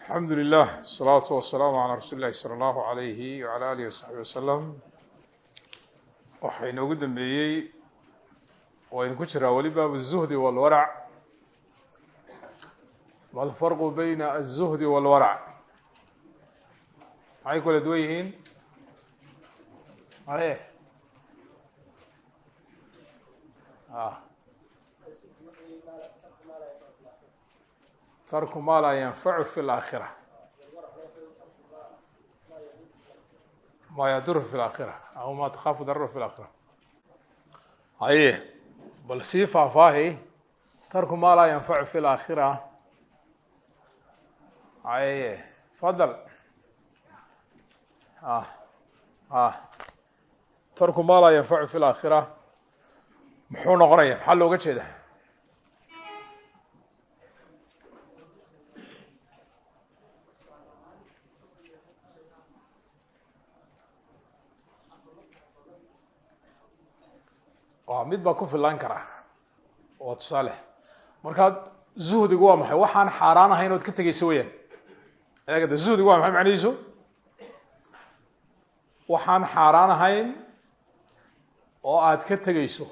alxamdu lilah asalaatu wasalaamu calaa rasuuli illahi sala allahu alayhi wala alihi wasaxbi wasalam waxaa inoogu dambeeyey waynu ku jiraa weli baab الzuhdi walwarac ma alfarqu bayna aلzuhdi walwarac maxay kala duwan yihiin aye tarku maa laa yanfacu fi laakhira maa yaduru fi laakhira aw maa takhaafu darru fi laakhira haye bal sii faahfaahi tarku maa laa yanfacu fi laakhira haye fadal. Ah ah. Tarku maa laa yanfacu fi laakhira muxuu noqonaya maxaa looga jeeda mid baa ku filaan kara waa tusaale. Markaad zuhdigu waa maxay? Waxaan xaaraan ahayn ood ka tegeyso weyaan eegada zuhdigu waa maxay macnihiisu? Waxaan xaaraan ahayn oo aad ka tegeyso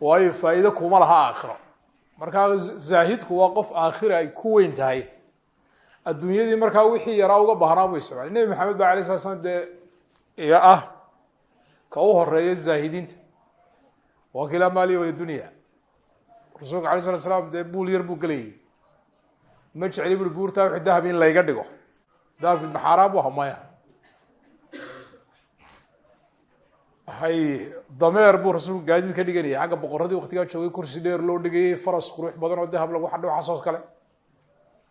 waayo faa'iide kuma laha aakhiro. Markaa zaahidku waa qof aakhira ay ku weyn tahay. Adduunyadii markaa wixii yaraa uga baahnaa buu isticmaal nebi maxamed ba alay sala slam dee ah ka u horreeya zaahidiinta waa kilaa maaliya walidunya rasuulka alay sala slam dee buul yar buu gelayay ma jecli buri buurtaa wixii dahab in layga dhigo? Dahabki maxaaraan bu aha maya. Hay dameer buu rasuulku gaadiid ka dhiganayay. Xagga boqoradii waktigaa joogay kursi dheer loo dhigayay faras qurux badan oo dahab lagu xadho xasoos kale.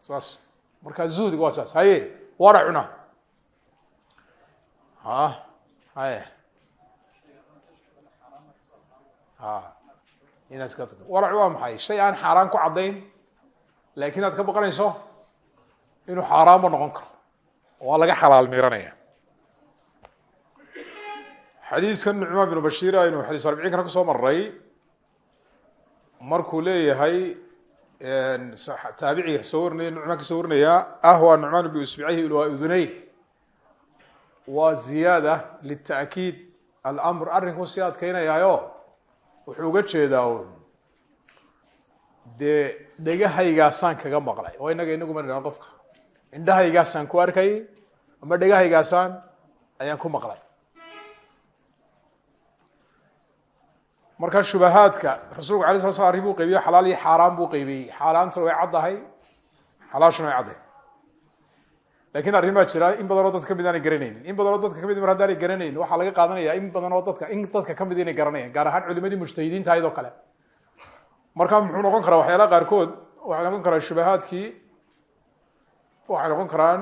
Saas. Markaa zuhdiga waa saas. Haye waracuna a haye inaad iska warac waa maxay? Shay aan xaaraan ku caddayn laakiin aad ka baqanayso inuu xaaraanba noqon karo. Waa laga xalaal miiranaya. Xadiiskan nucmaan binu bashiir aynu xadiis arbiciinkana ku soo maray markuu leeyahay taabiciga soo warinaya nucmaan ka soo warinaya ah nucmaan bnu isbicayhi ilwaa uduney waa ziyaada lita'kiid alamr arrinku sii adkeynayaayo wuxuu uga jeedaa un dee dhegahaygaasaan kaga maqlay? Oo inaga inaguma nidhan qofka. Indhahaygaasaan ku arkay ama dhegahaygaasaan ayaan ku maqlay? Marka shubahaadka rasuulku alay sala slam arrin buu qeybiye xalaal iyo xaaraan buu qeybiyey xaaraantuna way caddahay xalaashuna way caddahay laakiin arrin baa jira in badanoo dadka ka mid aanay garanaynin in badanoo dadka ka mid mar haddaanay garanaynin waxaa laga qaadanaya in badanoo dadka in dadka ka mid inay garanayaan gaar ahaan culimadii mujtahidiinta ahayd kale. Marka muxuu noqon karaa waxyaalaha qaarkood waxay noqon karaa shubahaadkii waxay noqon karaan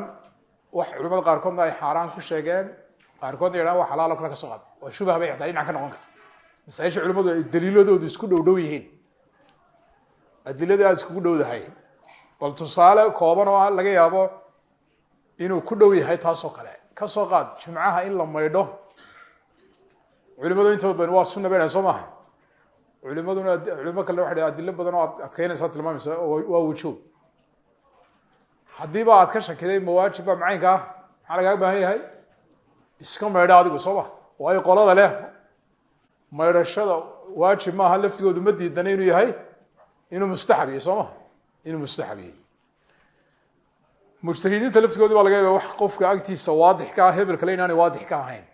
wax culimada qaarkoodna ay xaaraan ku sheegeen qaarkoodna yadhahan waa xalaalo kale ka soo waa shubah bay xataa dhinac ka noqon karta masaaisha culimadu ay daliiladoodu isku dhow dhow yihiin. Adiladii aada iskugu dhowdahay. Bal tusaale kooban oo laga yaabo inuu ku dhow yahay taasoo kale. Ka soo qaad jimcaha in la maydho. Culimadu intooda badan waa sunna bay dhahay soo maaha? Culimaduna culimo kale waxay dhahay adilo badan oo ad adkeynaysaa tilmaamaysa waa wujuub. Haddiiba aad ka shakiday mawaajib baa macaynka ah maxaa lagaaga baahan yahay? Iska maydho adigu soo ma waayo qolada leh. Maydhashada waajib maaha laftigoodu ma diidana inuu yahay? Inuu mustaxab yahay soo maha inuu mustaxab yahay mujtahidiinta laftigoodi baa laga yaaba wax qofka agtiisa waadix ka ah hebel kale inaanay waadix ka ahayn.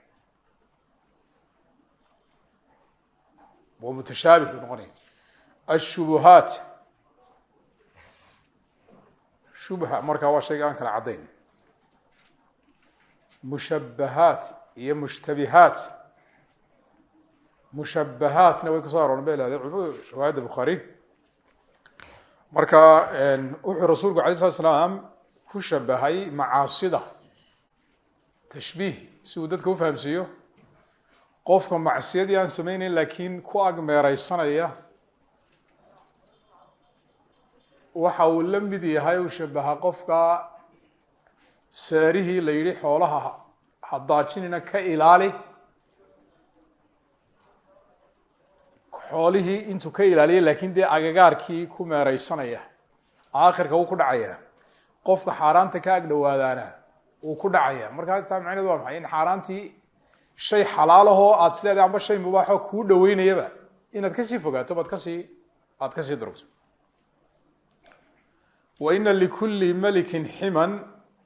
Waa mutashaabih buu noqonaya. Ashubuhaat. Shubha markaa waa shayga aan kala caddayn. Mushabahaat iyo mushtabihaat. Mushabahaatna way ku soo arooran bay lahdeen culimadu riwaayadda bukhaari marka wuxuu rasuulku alay slat slaam ku shabahay macaasida tashbiih si uu dadka ufahamsiiyo qofka macsiyadii aan sameyneyn laakiin ku agmeereysanaya waxa uu la mid yahay uu shabaha qofka saarihii la yidhi xoolaha hadaajinina ka ilaali. Xoolihii intuu ka ilaaliyay laakiin dee agagaarkii ku meereysanaya aakhirka wuu ku dhacaya qofka xaaraanta ka agdhowaadaana uu ku dhacaya. Markaa taa macneed waa maxay? In xaaraantii shay xalaalahoo aad isleedahay amba shay mubaaxoo kuu dhaweynayaba inaad ka sii fogaato baad ka sii aad ka sii durugto. Wa ina likulli melikin ximan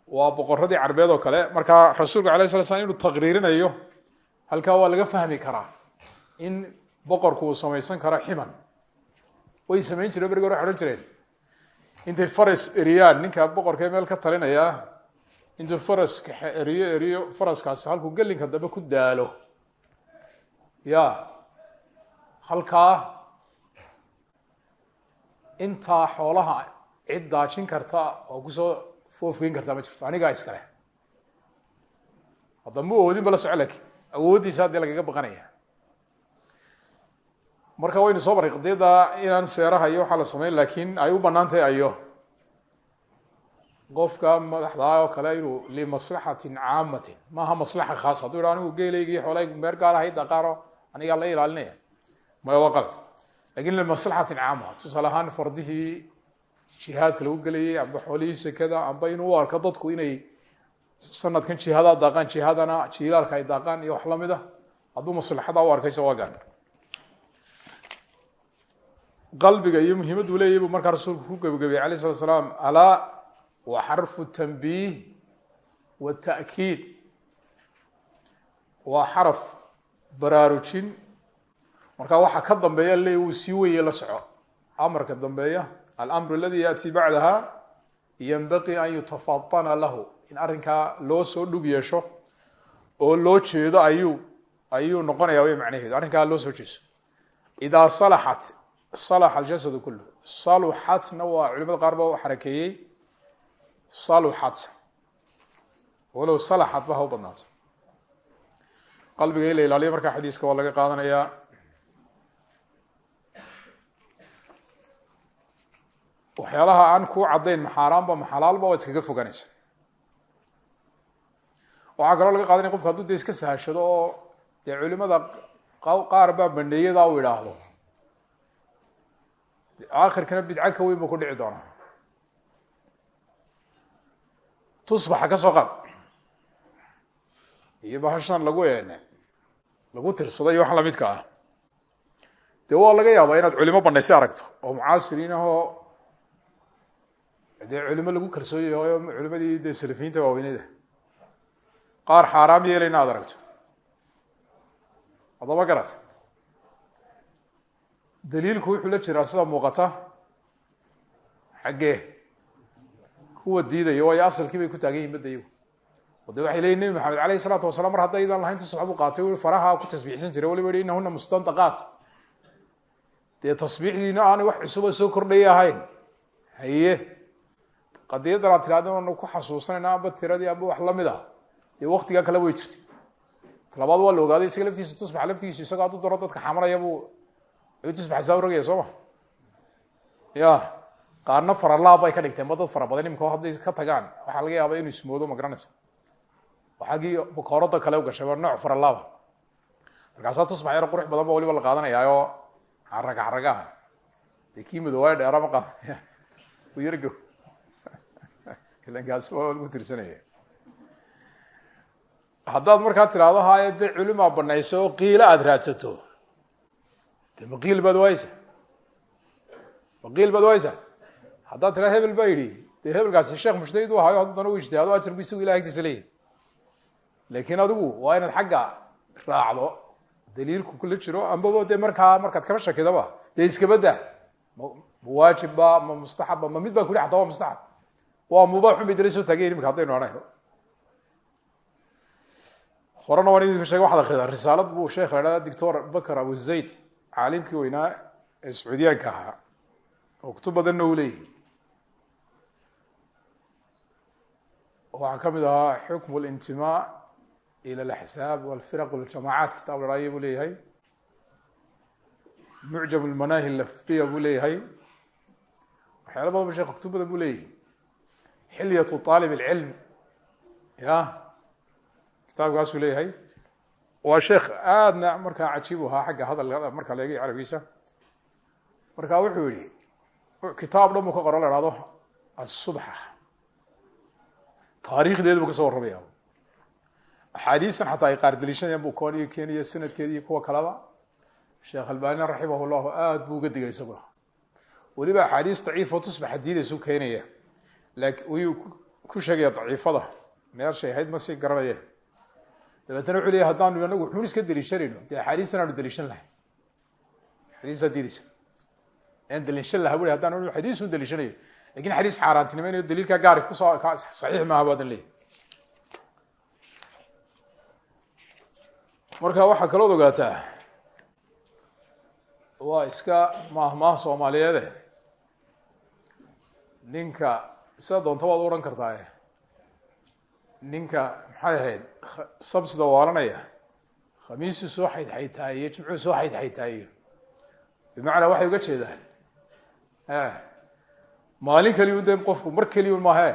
waa boqoradii carbeed oo kale. Markaa rasuulku alay sala slam inuu taqriirinayo halkaa waa laga fahmi karaa in boqorku uu samaysan karo ximan. Way samayn jireen berigi hore odhan jireen intay faras eriyaan ninka boqorkee meel ka talinaya intuu faraska eriyo eriyo faraskaasi halkuu gelinka dambe ku daalo. Ya halkaa intaa xoolaha cid daajin karta oo ku soo foofgeyn kartaa ma jirto. Anigaa iskale. Hadda mu oodinba la soco laakiin awooddiisa haddii lagaga baqanaya marka waynu soo marray qadiyadda inaan seeraha iyo waxaa la sameyn laakiin ay u bannaan tahay ayo. Qofka madaxdaa oo kale inuu limaslaxatin caamatin maaha maslaxa khaas hadduu yidha anigu geelayga iyo xoolaygu meer gaar ahay daqaano anigaa la ilaalinaya. Maya waa qalad. Lakin limaslaxatin caama tusaale ahaan fardihii jihaadka lagu gelayay amba xoolihii sekada amba inuu u arko dadku inay sanadkan jihadaa daaqaan jihadana jilaalka ay daaqaan iyo wax la mid a hadduu maslaxada u arkaysa waa gaan qalbiga iyo muhiimaddu leeyahy buu markaa rasuulku ku gebagabiyey alayh slat slaam alaa wa xarfu tanbiih wata'kiid waa xaraf baraarujin. Marka waxaa ka dambeeya leey wuu sii weye la soco. Amarka dambeeya alamru aladi yaأti bacdaha yanbaqii an yutafadana lahu. In arrinkaa loo soo dhug yeesho oo loo jeedo ayuu ayuu noqonaya way macnaheedu. Arrinkaa loo soo jeeso. Idaa salaxat salaxa aljasadu kullu saluxatna waa culimada qaar ba xarakeeyey saluxat walow salaxat ba ha u badnaato qalbiga in la ilaaliyo markaa xadiiska waa laga qaadanayaa waxyaalaha aan kuu caddayn maxaaraanba maxalaalba waad iskaga foganaysa waxaa kaloo laga qaadanaya qofka hadduu de iska sahashado oo culimada qaar baa baneeyada u idhaahdo aakhirkana bidco ka weyn buu ku dhici doonaa. Tusbaxa ka soo qaad. Iyo bahashan lagu lagu tirsaday wax lamidka ah. Dee waa laga yaabaa inaad culimo banaysi aragto oo mucaasiriin ahoo dee culimo lagu kalsooyayo culimadii dee salafiyiinta waaweyneda qaar xaaraam yeelayna aad aragto. Haddaba garat daliilku wuxuu la jiraa sida muuqata? Xaggee. Kuwa diidaya waayo asalkii bay ku taagan yihiin badda iyagu. O de waxay leyiin nebi maxamed alayh isalaatu wasalaam mar haddaydan lahayn tusbax buu qaatay u faraha ku tasbiixsan jiray. Waliba yihi inahuna mustandaqaat dee tasbiixdiina aanay wax cusuba soo kordhaya ahayn. Haye qadiyadan aad oonu ku xasuusanayna amba tiradii amba wax la mid ah. Dee waktigaa kale way jirtay. Talabaad waa la ogaaday isaga laftiisa tusbaxa laftigiisu isagoo hadduu daro dadka xamaraya buu urogaya soo ma ya qaarna faralaab bay ka dhigteen ba dad fara badan ka tagaan. Waxaa laga yaaba inuu ismoodo ma garanaysa. Oo xaggii bukoorada kale u gashay waa nooc faralaaba markaasaa tusbax yar qurux badan ba waliba la qaadanayaaoo xaraga xaragaha dee kii madoowaaya dheera ma qaadanaya u yargo. Ilankaas waa lagu tirsanaya haddaad markaa tiraahdo haaye dee culimaa banayso oo qiilo raadsato maqiil baad waaysa maqiil baad waaysa haddaad tiraa hebel baa yidhi dee hebelkaasi sheekh mushtahid u ahayo haddana u ijtihaado ajarku isagu ilah agtiisa leeyahy laakiin adigu waa inaad xagga raacdo daliilku kula jiro ambaba dee markaa markaad kaba shakidaba dee iskabada ma waajibba ma mustaxabba ma mid baa ku yihi xataa waa mustaxab. Waa mubaaxun bay dala soo taagayen imika haddaynu anay horena waan idinku shegay waxad akridaa risaalad buu sheekh la hahda doctor bakr abu zayd caalimkii weynaa ee sacuudiyaanka ahaa oo kutub badanna uu leeyahy waxaa ka mid ahaa xukm اlintimaa ilى اlaxsaab wاlfiraq wاljamacaat kitaab la haayo buu leeyahay mucjam اlmanaahi lafdiya buu leeyahay waxyaala badan ba shekh kutub badan buu leeyahay xilyaة طaalib اlcilm ya kitaabkaasuu leeyahay waa sheekh aadna markaa cajiib u ahaa xagga hadal marka la eegay carabiisa marka wuxuu yihi kitaab dhan buu ka qoro la hahdo asubxa taariikhdeedu buu ka soo warramaya axaadiistan xataa ay qaar daliishanayaan buu kooniyo keenaya sanadkeeda iyo kuwa kaleba. Sheekh albanina raximah llahu aada buu uga digay isaguna. Weliba axaadiis daciifoo tusbaxa diidaysu keenaya laakiin wayuu ku sheegaya daciifada. Meeshay ahayd ma sii garanaya dabeetna wuxuu leeya haddaanu anagu wuxuun iska deliishanayno dee axaadiistan aanu deliishan lahay xadiistaa diidaysa aan deliishan laha bui haddaan xadiisun deliishanayo. Lakin xadiis xaaraantinimaynayo daliilkaa gaari ku soo saxiix maaha baadan leeyahy marka waxaa kalood ogaataa waa iska maahmaah soomaaliyeede ninka sida doonta waad u odhan kartaa ninka maxay ahayd? Sabsida waalanaya khamiisuu soo xaydxaytaayiyo jimcuu soo xaydxaytaayiyo bimacnaa waxay uga jeedaan. Maalin keliya un de qofku mar keliya un maahe.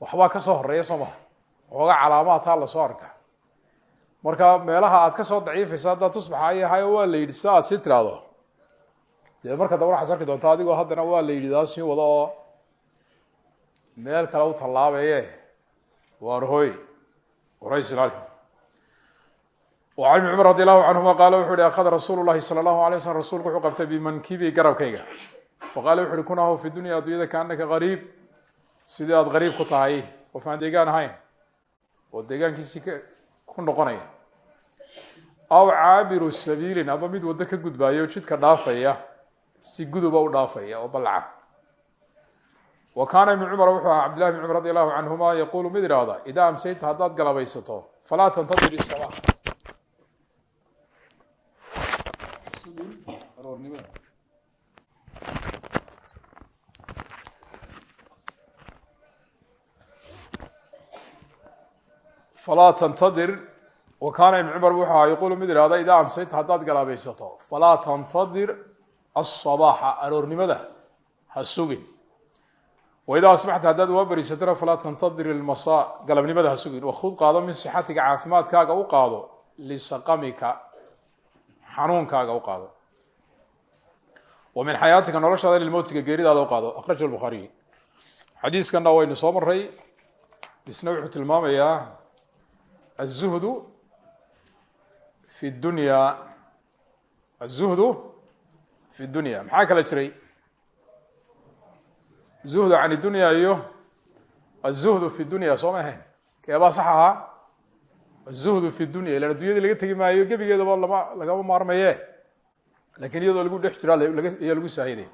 Waxbaa ka soo horreeya soo maha waxooga calaamaad taa la soo arka. Marka meelaha aad ka soo daciifaysa haddaa tusbaxa yahayo waa la yidhi si aad sii tiraahdo dee marka daba waxaas arki doonta adigoo haddana waa la yidhi daa sii wado oo meel kale u tallaabaye waar quraysal an ibni cumar radi allahu canhuma qaala wuxu uhi akhada rasuulu llahi sala allahu alay slam rasuulku wuxuu qabtay bimankibi garabkayga. Faqala wuxu uhi kun fi dunya addunyada kaanaka qariib sidii aada qariib ku tahay qof aan deegaan ahayn oo deegaankiisii ku noqonaya. Aw caabiru sabiilin aba mid waddo ka gudbaayo jidka dhaafaya si guduba ah u dhaafaya oo ballaca wa kaana ibn cumar wuxuu ahaa cabdillahi bn cumar radi allahu canhuma yaqulu mid ihahda idaa amsayta haddaad galabaysato falaa tantadir isaba falaa tantadir wa kaana ibn cumar wuxuu ahaa yaqulu mid ihahda idaa amsayta haddaad galaabaysato falaa tantadir asabaaxa aroornimada ha sugin waidaa asbaxta haddaad waa beriisatana falaa tantadir ilmasaa galabnimada ha sugin wakud qaado min sixatiga caafimaadkaaga u qaado lisaqamika xanuunkaaga u qaado. Wa min xayaatika noloshaada lilmowtiga geeridaada u qaado. Akraj bukhaariy xadiiskanna waynu soo maray isna wuxuu tilmaamayaa azuhdu fi dunya azuhdu fi dunya. Maxaa kala jiray zuhdu can dunya iyo azuhdu fi dunya soo ma ahayn? Keebaa sax ahaa? Azuhdu fi dunya ilan addunyadii laga tegi maayo gebigeedaba lama lagama maarmaye. Lakin iyadoo lagu dhex jira ayaa lagu saahiday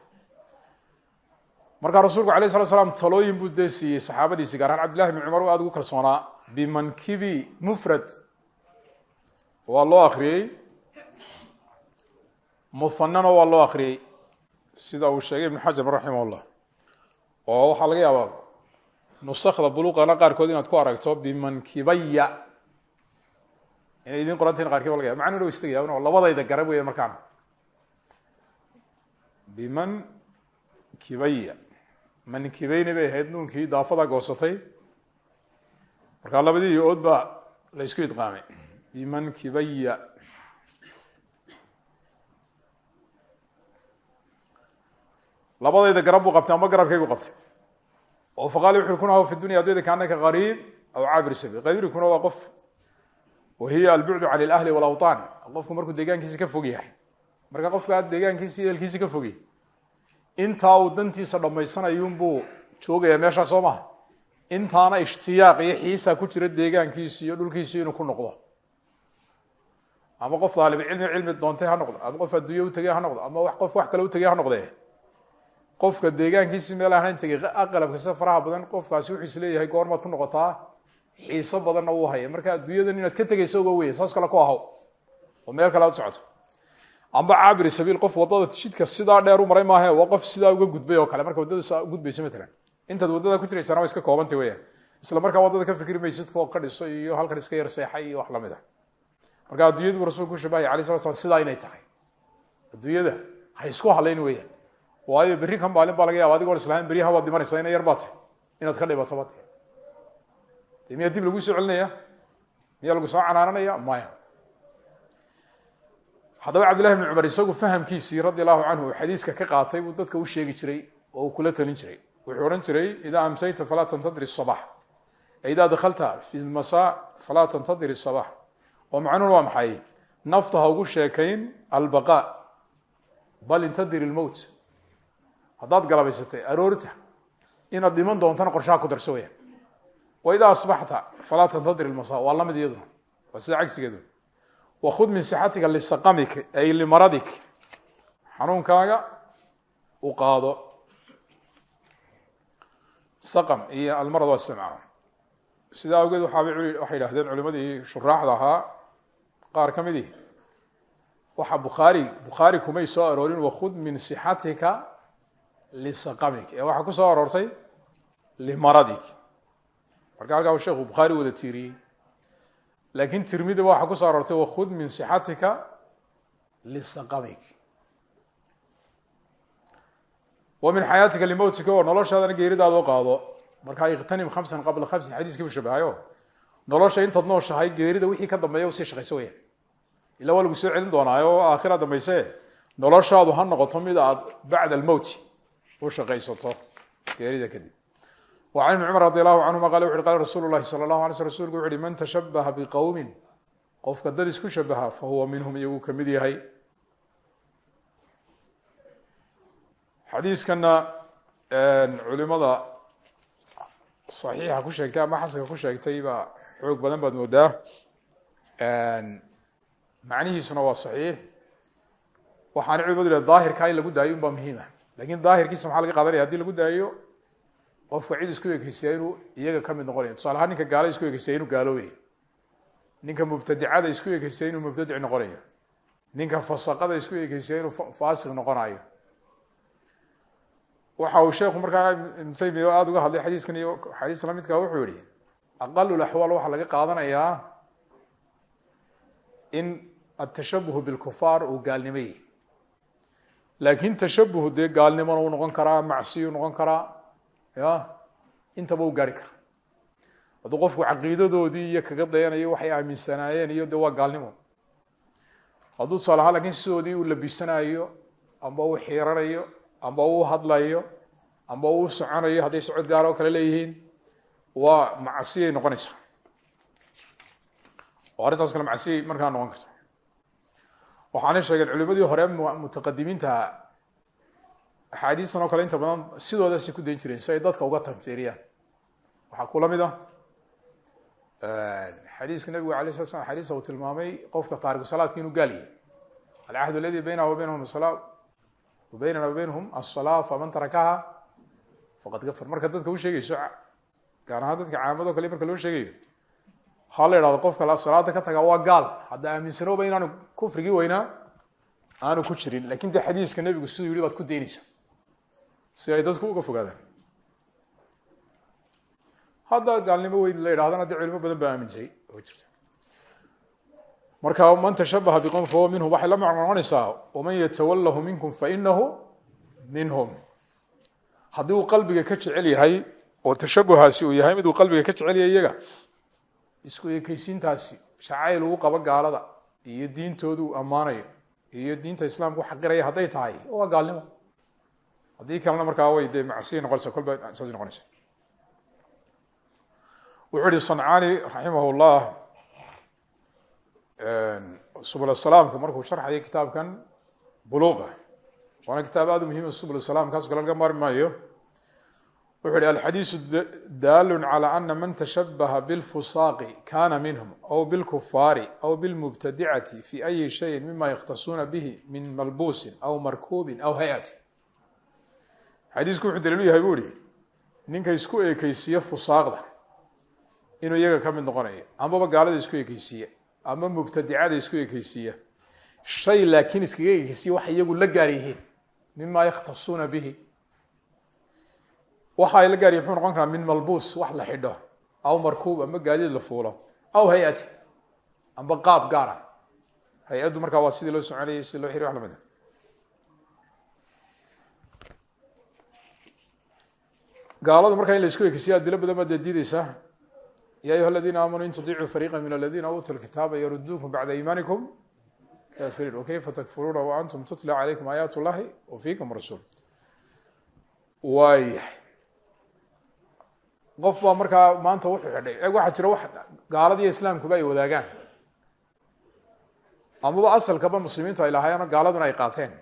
markaa rasuulku alayh slat slam talooyin buu dee siiyey gaar ahaan cabdillahi bn cumar aad ugu kalsoonaa. Bimankibi mufrad waa loo akriyey muhanana waa loo akriyey sida uu sheegay ibn xajar raximah oo waxaa laga yaabaa nusakda buluqana qaarkood inaad ku aragto bimankibaya inay idin qorantahin qaarkii ba laga yaba macnuna wa istagaya oo labadayda garab weya markaana biman kibaya mankibeyni bay ahayd nuunkii daafada goosatay. Markaa labadii ood baa la isku idqaamay. Biman kibaya labadayda garab buu qabtay ama garabkaygu qabtay. Oo faqaali wuxu kun ahu fi dunya adyada kaanaka qariib aw caabir sabiil qariibkuna waa qof wahiya albucdu can ilahli walawطaan qofku markuu deegaankiisi ka fog yahay marka qofka deegaankiisi ehelkiisi ka fogy intaa uu dantiisa dhammaysanayunbuu joogayaa meeshaa soo maha intaana ishtiyaaq iyo xiisa ku jira deegaankiisi iyo dhulkiisi inuu ku noqdo. Ama qof daalibcilmi cilmi doontay ha noqdo ama qof adduunye utegey ha noqdo ama qof wax kale utegey ha noqdee qofka deegaankiisi meel ahayn tegey aqalabka sida faraha badan qofkaasi wuxuu is leeyahay goormaad ku noqotaa xiiso badanna wuu haya. Marka adduunyadan inaad ka tegeyso oga weya saas kale ku ahaw oo meel kale aad socoto. Amba caabiri sabiil qof waddada jidka sidaa dheer u maray maahe waa qof sidaa uga gudbay oo kale. Marka waddada gudbayso matalan intaad waddada ku jiraysana waa iska koobantay weyaan isla markaa waddada ka fikri maysid fooq ka iyo halkan iska yar seexay iyo wax la mid a marka adduunyadu rasulku shabahaya alay sala slam sidaa inay tahay. Adduunyada ha isku halayn weeyaan waayo berri kan maalin baa laga yaaba adigoo islahayn beryahan waad dhimanaysaa ina yar baa tahy inaad ka dhibato ba de miyaa dib laguu soo celinaya miyaa lagu soo canaananaya maya. Haddaba cabdillahi bn cumar isagu fahamkiisii radi allahu canhu xadiiska ka qaatay buu dadka u sheegi jiray oo uu kula talin jiray. Wuxuu odhan jiray idaa amsayta falaa tantadiri sabax idaa dakalta fi lmasa falaa tantadiri sabax oo macnuun waa maxay? Nafta ha ugu sheekayn albaqaa bal intadiri lmowt haddaad galabaysatay aroorta inaad dhiman doontana qorshaha ku darso weyaan wa idaa asbaxta falaa tantadir ilmasa waa la mid iyaduna waa sida cagsigeedu. Wakud min sixatika lisaqamik ay limaradik. Xanuunkaaga u qaado. Saqam iyo almarad waa isticmaala sidaa awgeed waxay idhahdeen culimadii shuraaxda ahaa qaar ka midii waxa bukhaari bukhaari kumay soo aroorin wakud min sixatika lisaqamik. Ee waxaa ku soo aroortay limaradik marka halkaa sheekhu bukhaari wada tiiriyey laakiin tirmidiba waxaa ku soo aroortay wakud min sixatika lisaqamik. Wa min xayaatika limowtika oo noloshaadana geeridaada u qaado. Markaa ikhtanim khamsan qabla khamsin xadiiskii bu shabahayo nolosha intaad nooshahay geerida wixii ka dambeeya u sii shaqayso weyaan ila waa lagu soo celin doonaayo aakhira dambayse noloshaadu ha noqoto mid aad bacda almowti u shaqaysato geerida kadib. Can ibni cumar radi allahu canhuma qala wuxu qala rasuulu llahi sala allahu alay sl rsulku wuxu uhi man tashabaha biqowmin qofka dad isku shabaha fa huwa minhum iyaguu ka mid yahay. Xadiiskana culimada saxiixa ku sheegtay ama xasanka ku sheegtay baa xoog badan baad moodaa. Macnihiisuna waa saxiix. Waxaana culimadu yidhah daahirkaa in lagu daayo un baa muhiima laakiin daahirkiisa maxaa laga qaadanaya? Hadii lagu daayo qofka cid isku ekeysiya inuu iyaga ka mid noqonaya tusaale ahaan ninka gaala isku ekeysiya inuu gaaloobay ninka mubtadicada isku ekeysiya inuu mubtadic noqonayo. Ninka fasaqada isku ekeysiya inuu faasiq noqonayo. Waxa uu sheekhu markaa ibnu taymiya uga hadlay xadiiskan iyo xadiis lamidka wuxuu yihi aqalul axwaal waxaa laga qaadanayaa in atashabuhu bilkufaar uu gaalnimo yahy laakin tashabuhu dee gaalnimona uu noqon karaa macsiyu noqon karaa ya intaba u gaari kara hadduu qofku caqiidadoodii iyo kaga dayanayo waxay aaminsanaayeen iyo de waa gaalnimo. Hadduu tusaale ahaan laakiin sidoodii uu labisanayo amba uu xiiranayo amba uu hadlayo amba uu soconayo hadday socod gaar oo kale leeyihiin waa macsiyay noqonaysaa. Oo arrintaas kale macsiyay markaa noqon karta waxaanay sheegeen culimadii hore mutaqadimiintaha axaadiistan kale inta badan sidoodaasay ku dayn jireen si dadka uga tanfiiriyaan. Waxaa kula mid ah xadiiska nabigu alay slat slam xadiisa uu tilmaamay qofka taariku salaadka inuu gaal yahay. Alcahd aladi baynana wa baynahum sala wa baynana wa baynahum asalaa faman tarakaha faqad kafar. Marka dadka u sheegayso gaar ahaan dadka caamado kale marka loo sheegayo ha la idhahdo qofka salaada ka taga waa gaal. Hadda aaminsanoba inaanu kufrigii weynaa aanu ku jirin. Lakin de xadiiska nebigu siduu yihi baad ku daynaysa si ay dadku uga fogaadaan. Hadda gaalnimo weyn la yidhahdana de culimo badan baa aaminsay oo jirta. Marka man tashabaha biqowm fahuwa minhum waxay la macno noqonaysaa waman yatawalahu minkum fainahu minhum. Haddii uu qalbiga ka jecel yahay oo tashabuhaasi uu yahay mid uu qalbiga ka jecel yahay iyaga isku ekeysiintaasi shacayl uu qabo gaalada iyo diintoodu uu ammaanayo iyo diinta islaamka xaqiraya hadday tahay waa gaalnimo. Haddii kalena markaa way dee macsiya noqonaysa kolba saas noqonaysa wuxuu ihi sancaani raximah llah subul salaamka markuu sharxayo kitaabkan buluuqa waana kitaab aad u muhima subul salaam kaas kale laga wuxu uhi alxadiisu daalun calى ana man tashabaha bilfusaaqi kana minhum aw bilkufaari aw bilmubtadicati fi ayi shayin mima yakhtasuuna bihi min malbuusin aw markuubin aw hay'ati. Xadiisku wuxuu daliilu yahay buu ihi ninka isku ekeysiiye fusaaqda inuu iyaga ka mid noqonayo amaba gaalada isku ekeysiiya ama mubtadicada isku ekeysiiya shay laakiin iskaga ekeysiya waxay iyagu la gaar yihiin mima yakhtasuuna bihi waxa la gaarya muxuu noqon karaa min malbuus wax la xidho aw markuub amba gaadiid la fuulo aw hay'ati amba qaab gaara hay'addu markaa waa sidii loo soconayay sidii loo xiriy wax la mid a gaalada markaa in la isku ekeysiya adilo badan baad diideysaa ya ayuha aladiina aamanuu in tudiicuu fariiqa min aladiina uutuu lkitaaba yaruduukum bacda iimaanikum kafirin wakayfa takfuruuna wa antum tutla calaykum aayaat llahi wa fiikum rasuul. Waayahay qof baa markaa maanta wuxuu xidhay. E waxaa jira wax gaalada iyo islaamkuba ay wadaagaan amaba asalkaba muslimiintu ay lahaayeen gaaladuna ay qaateen.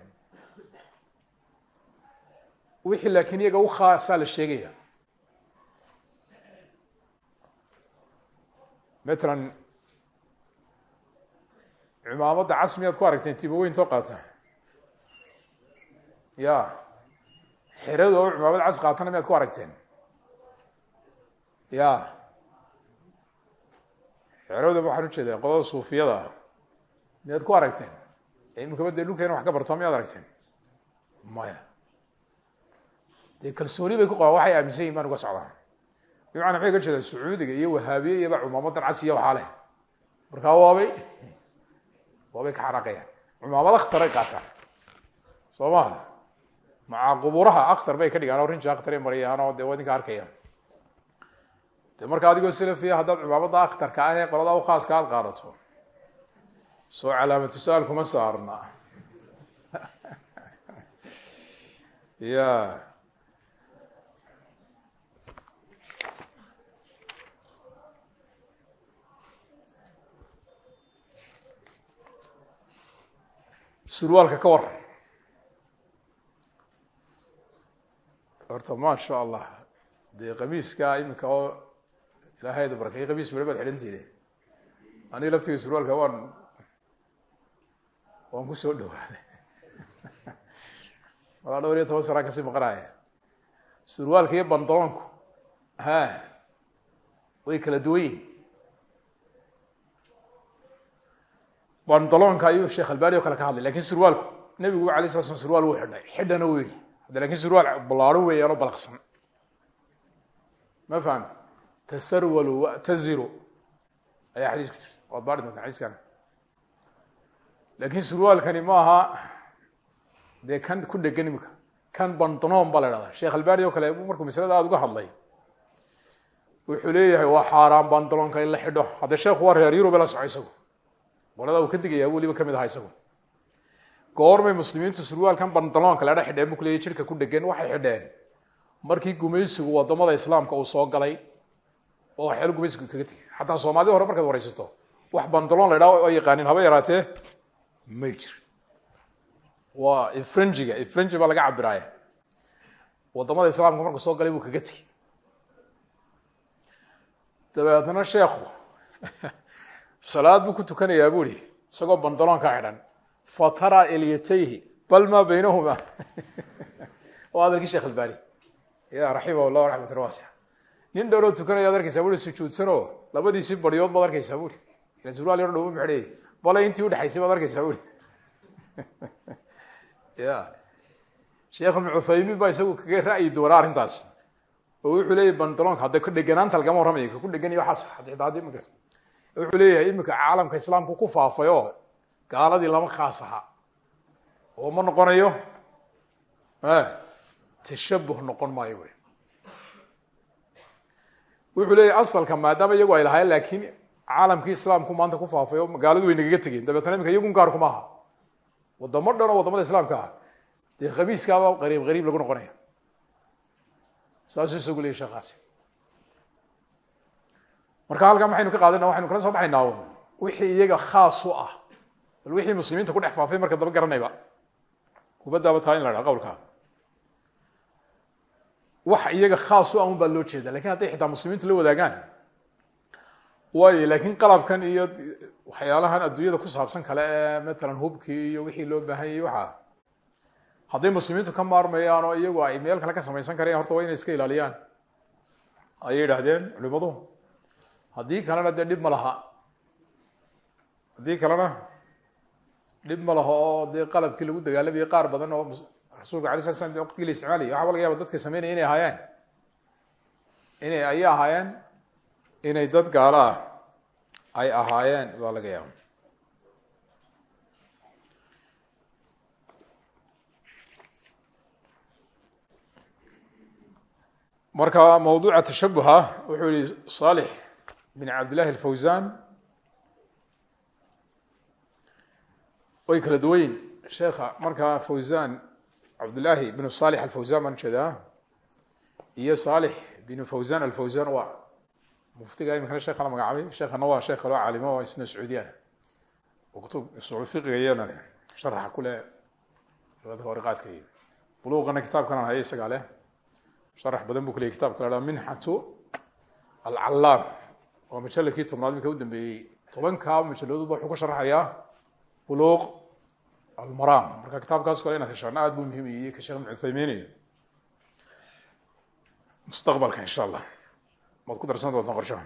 Wixii laakiin iyaga u khaasaa la sheegaya. Matalan cimaamadda casmiyaad ku aragteen tibaweynto qaata. Ya xeradu oo cimaamad cas qaatana miyaad ku aragteen ya. Xerada waxaan u jeedaa qolada suufiyada. Miyaad ku aragteen. Imikaba dee dhulkeena wax ka barto miyaad aragteen? Maya. Dee kalsooni bay ku qabaan waxay aaminsan yihiin baan uga socdaa. Bimacana maxay ka jeedaan sacuudiga iyo wahaabiye iyaba cumaamadan casiya waxaa leh. Markaa waabay. Waabay ka xanaaqayaan cumaamad akhtaray qaataan. Soo maha macaa quburaha akhtar bay ka dhigaan oo rinji akhtaray mariyaan oo dee waa idinka arkayaan de marka adigoo salafiya haddaad cumaamadda akhtarka ah ee qolada u khaaska aad qaadato. Soo calaamatu su'aal kuma saarna. Ya. Surwaalka ka waran horta maasha allah dee kamiiska iminka oo ilaahayda barakay kamiis male baad xidhantiine aniga laftiga surwaalka waan waan ku soo dhawaaday walaa dhowr iyo toban sanaa ka sii maqanaya surwaalka iyo bandaloonku ha way kala duwan yihiin bandaloonka ayuu sheekh albani o kale ka hadlay laakiin surwaalku nebigu alay sala slam surwaal wuu xidhay xidhana wuu hadda laakiin surwaal ballaaro weeyaanoo balaqsan. Ma fahamti tasarwalu wataziru. Ayaa xadiis ku jirta waad baari doontaa xadiiskan laakin surwaalkani ma aha. Dee kan ku dhegan imika kan bandaloon baa la ihahdaa sheekh albani oo kale markuu maslada aada uga hadlay. Wuxuu leeyahay waa xaaraan bandaloonka in la xidho. Hadda sheekhu waa reer yurube la soco isagu. Qolada uu ka digaya weliba ka mid aha isagu. Goormay muslimiintu surwaalkan bandaloonka ledha xidheen bu kuleeyay jirka ku dhegan waxay xidheen. Markii gumaysigu waddamada islaamka uu soo galay oo waxyaalo gumaysigu kaga tegay xataa soomaalida hore markaad waraysato wax bandaloon la ydhaha oo yaqaanin haba yaraatee may jir waa ifranjiga ifranji baa laga cabiraaya waddamada islaamka markuu soo galay buu kaga tegey dabeetna sheekhu salaad buu ku tukanayaa bu ihi isagoo bandaloonka xidhan fatara elyatayhi bal maa baynahuma. Waa hadalkii sheekh albani. Ya raximah llah raxmatan waasixa nin dhowroo tukanaya ad arkaysaa bui sujuudsanoo labadiisii baryood baad arkaysaa bui ila surwaal yar dhowma maxidhey bale intii udhexaysay baad arkaysaa bui ya sheekh ibnu cuthaymiin baa isagu kaga ra'yi doonaa arrintaas oo wuxuu leeyahy bandaloonka hadda ku dheganaanta lagama warramaya ku dhegan iyo waxaas xadxidhaadi imika wuxuu leeyahay iminka caalamka islaamku ku faafay oo gaaladii lama khaas aha oo ma noqonayo tashabuh noqon maayo wuxuu leeyahy asalka maadaama iyagu ay lahaayeen laakiin caalamkii islaamku maanta ku faafay oo gaaladu way nagaga tegeen. Dabeetna iminka iyagun gaarku ma aha. Wadamo dhan oo waddamada islaamka ah. Dee khamiiskaaba qariib qariib lagu noqonaya. Saasuu isagu leeyay sheekaasi marka halkan maxaynu ka qaadana waxaynu kala soo baxaynaa un wixii iyaga khaas u ah. Bal wixii muslimiinta ku dhex faafay marka daba garanayba kubadaaba taa in la dhaha qawlka wax iyaga khaas u ah un baa loo jeeda laakiin hadday xitaa muslimiintu la wadaagaan. Waayo laakiin qalabkan iyo waxyaalahan adduunyada ku saabsan kale ee matalan hubkii iyo wixii loo baahanyay waxaa. Hadday muslimiintu ka maarmayaan oo iyagu ay meel kale ka samaysan karayaan horta waa inay iska ilaaliyaan. Ayay yidhaahdeen culimadu haddii kalena dee dhib ma laha. Haddii kalena dhib ma laha oo dee qalabkii lagu dagaalamayay qaar badan oo rasuulka alay sala slam waqtigii la isticmaalayay waxaa laga yaaba dadka sameynaya inay ahaayeen inay ayay ahaayeen inay dad gaalo ah ay ahaayeen baa laga marka mawduuca tashabuha wuxuu yihi salix bin cabdillahi alfawsan way kala duwanyin sheekha markaa fawsan cabdillaahi bn salix alfawsan baan u jeedaa iyo salix binu fawzan alfawzan waa muftiga iminkana sheekha la magacaabay sheekhana waa sheekh kaloo caalimo oo isna sacuudiyana oo kutub usul fiqiga iyana sharaxa kule iyo buluuqana kitaabkanan haya isagaa leh sharax badan buu ku leeyay kitabka la haha minxatu alcallaam waa majaladkii tobnaad minka u dambeeyey tobankaa majaladoodba wuxuu ku sharaxayaa buluuq almaraam marka kitaabkaas kale inaad heshaan aad buu muhiim iyey ka sheekh ibn cuthaymiin iyo mustaqbalka insha allah maad ku darsan doontaa qorshaha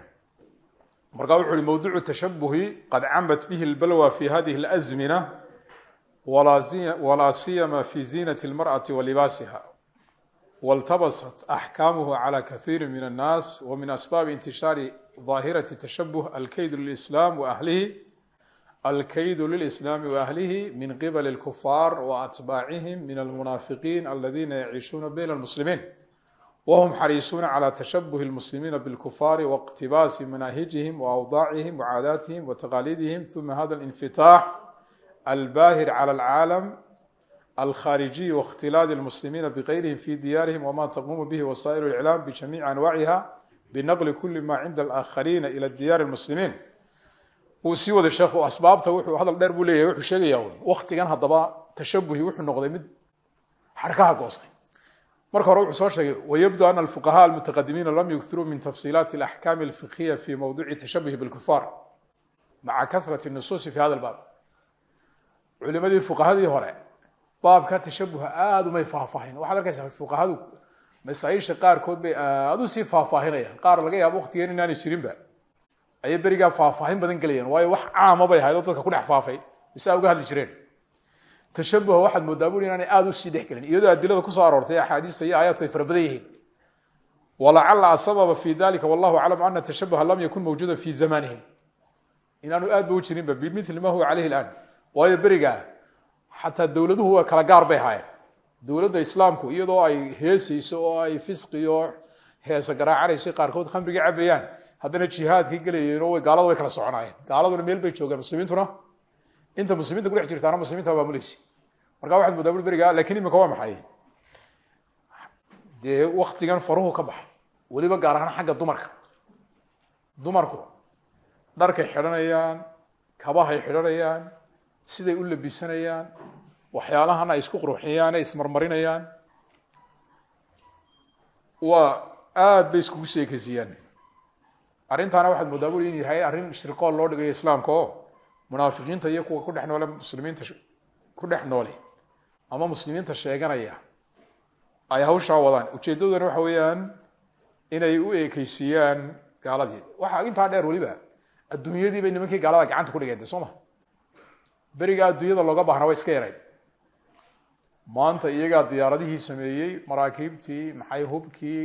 markaa wuxu uhi mawducu tashabuhi qad camat bihi lbalwa fi hadihi اlazmina walaa siyama fi ziinati اlmarأati wa libaasiha waltabasat axkaamuhu calى kahiiri min الnaas wa min asbaabi intishaari ظaahiraةi tashabuh alkaydu lislaam waahlihi alkaydu lilإslaami waahlihi min qibali اlkufaar waatbaacihim min almunaafiqiin aladina yaciishuuna bayna اlmuslimiin whm xariisuuna calى tashabuh اlmuslimiina bاlkufaari waاqtibaasi manaahijihim waawdaacihim wacaadaatihim wataqaaliidihim uma hada اlinfitaax albahir calى اlcaalam alkharijiy waاkhtilaadi اlmuslimiina bغayrihim fi diyaarihim wma taquumu bihi wasaaئir اlclaam bijamiici anwaciha binaqli kuli ma cinda alaakhariina ilى diyaari اlmuslimiin uu sii wada sheekhu asbaabta wuxuu hadal dheer buu leeyahy wuxuu sheegaya un waktigan haddaba tashabuhi wuxuu noqday mid xarkaha goostay. Marka hore wuxuu soo sheegay wyabdu ana alfuqaha almutaqadimiina lam yugiruu min tafsiilaati alaxkaami alfiqhiya fi mowduci tashabuhi bilkufaar maca kasrati nusuusi fi hada lbaab culimadii fuqahadii hore baabka tashabuha aada umay faahfaahin. Waxaad arkaysaa fuqahadu masaaisha qaarkood bay aada u sii faahfaahinayaan. Qaar laga yaabo waktigeen inaanay jirinba ayay berigaa faahfaahin badan gelayaan waayo wax caama bay ahayd oo dadka ku dhex faafay. Mise a uga hadli jireen. Tashabuha waxaad moodaa buri inaanay aada u sii dhex gelin. Iyadoo adilada ku soo aroortay axaadiista iyo aayaadku ay fara badan yihiin. Walacala asababa fi dalika wallahu aclam ana tashabuha lam yakun mawjuuda fi zamanihim inaanu aad ba u jirinba bimili ma huwa caleyhi laan waayo berigaa xataa dowladuhu waa kala gaar bay ahaayeen. Dowladda islaamku iyadoo ay heesayso oo ay fisqiyo heesa garaacanayso qaarkood khamriga cabayaan. Haddana jihaadkii gelayeen oo gaalada way kala soconaayeen gaaladuna meel bay joogeen muslimiintuna. Inta muslimiinta kudhex jirtaana muslimiinta maamuleysa marka waxaad moodaa bur beriga laakiin imika waa maxay? Dee waktigan faruhu ka baxay. Weliba gaar ahaan xagga dumarka. Dumarku dharkay xidhanayaan kabahay xidhanayaan siday u labisanayaan waxyaalahan ay isku qurxiyaan ay ismarmarinayaan waa aada bay iskugu sheekeysiyaan arrintaana waxaad moodaa buri in yahay arrin shirqool loo dhigayo islaamka oo munaafiqiinta iyo kuwa ku dhex noole muslimiinta ku dhex noole ama muslimiinta sheeganaya ay hawshaa wadaan. Ujeeddaduna waxa weeyaan inay u eekeysiiyaan gaaladii. Waxaa intaa dheer weliba adduunyadii bay nimankii gaalada gacanta ku dhigeen soo ma? Beriga adduunyada looga baahna waa iska yarayd maanta iyagaa diyaaradihii sameeyey maraakiibtii maxay hubkii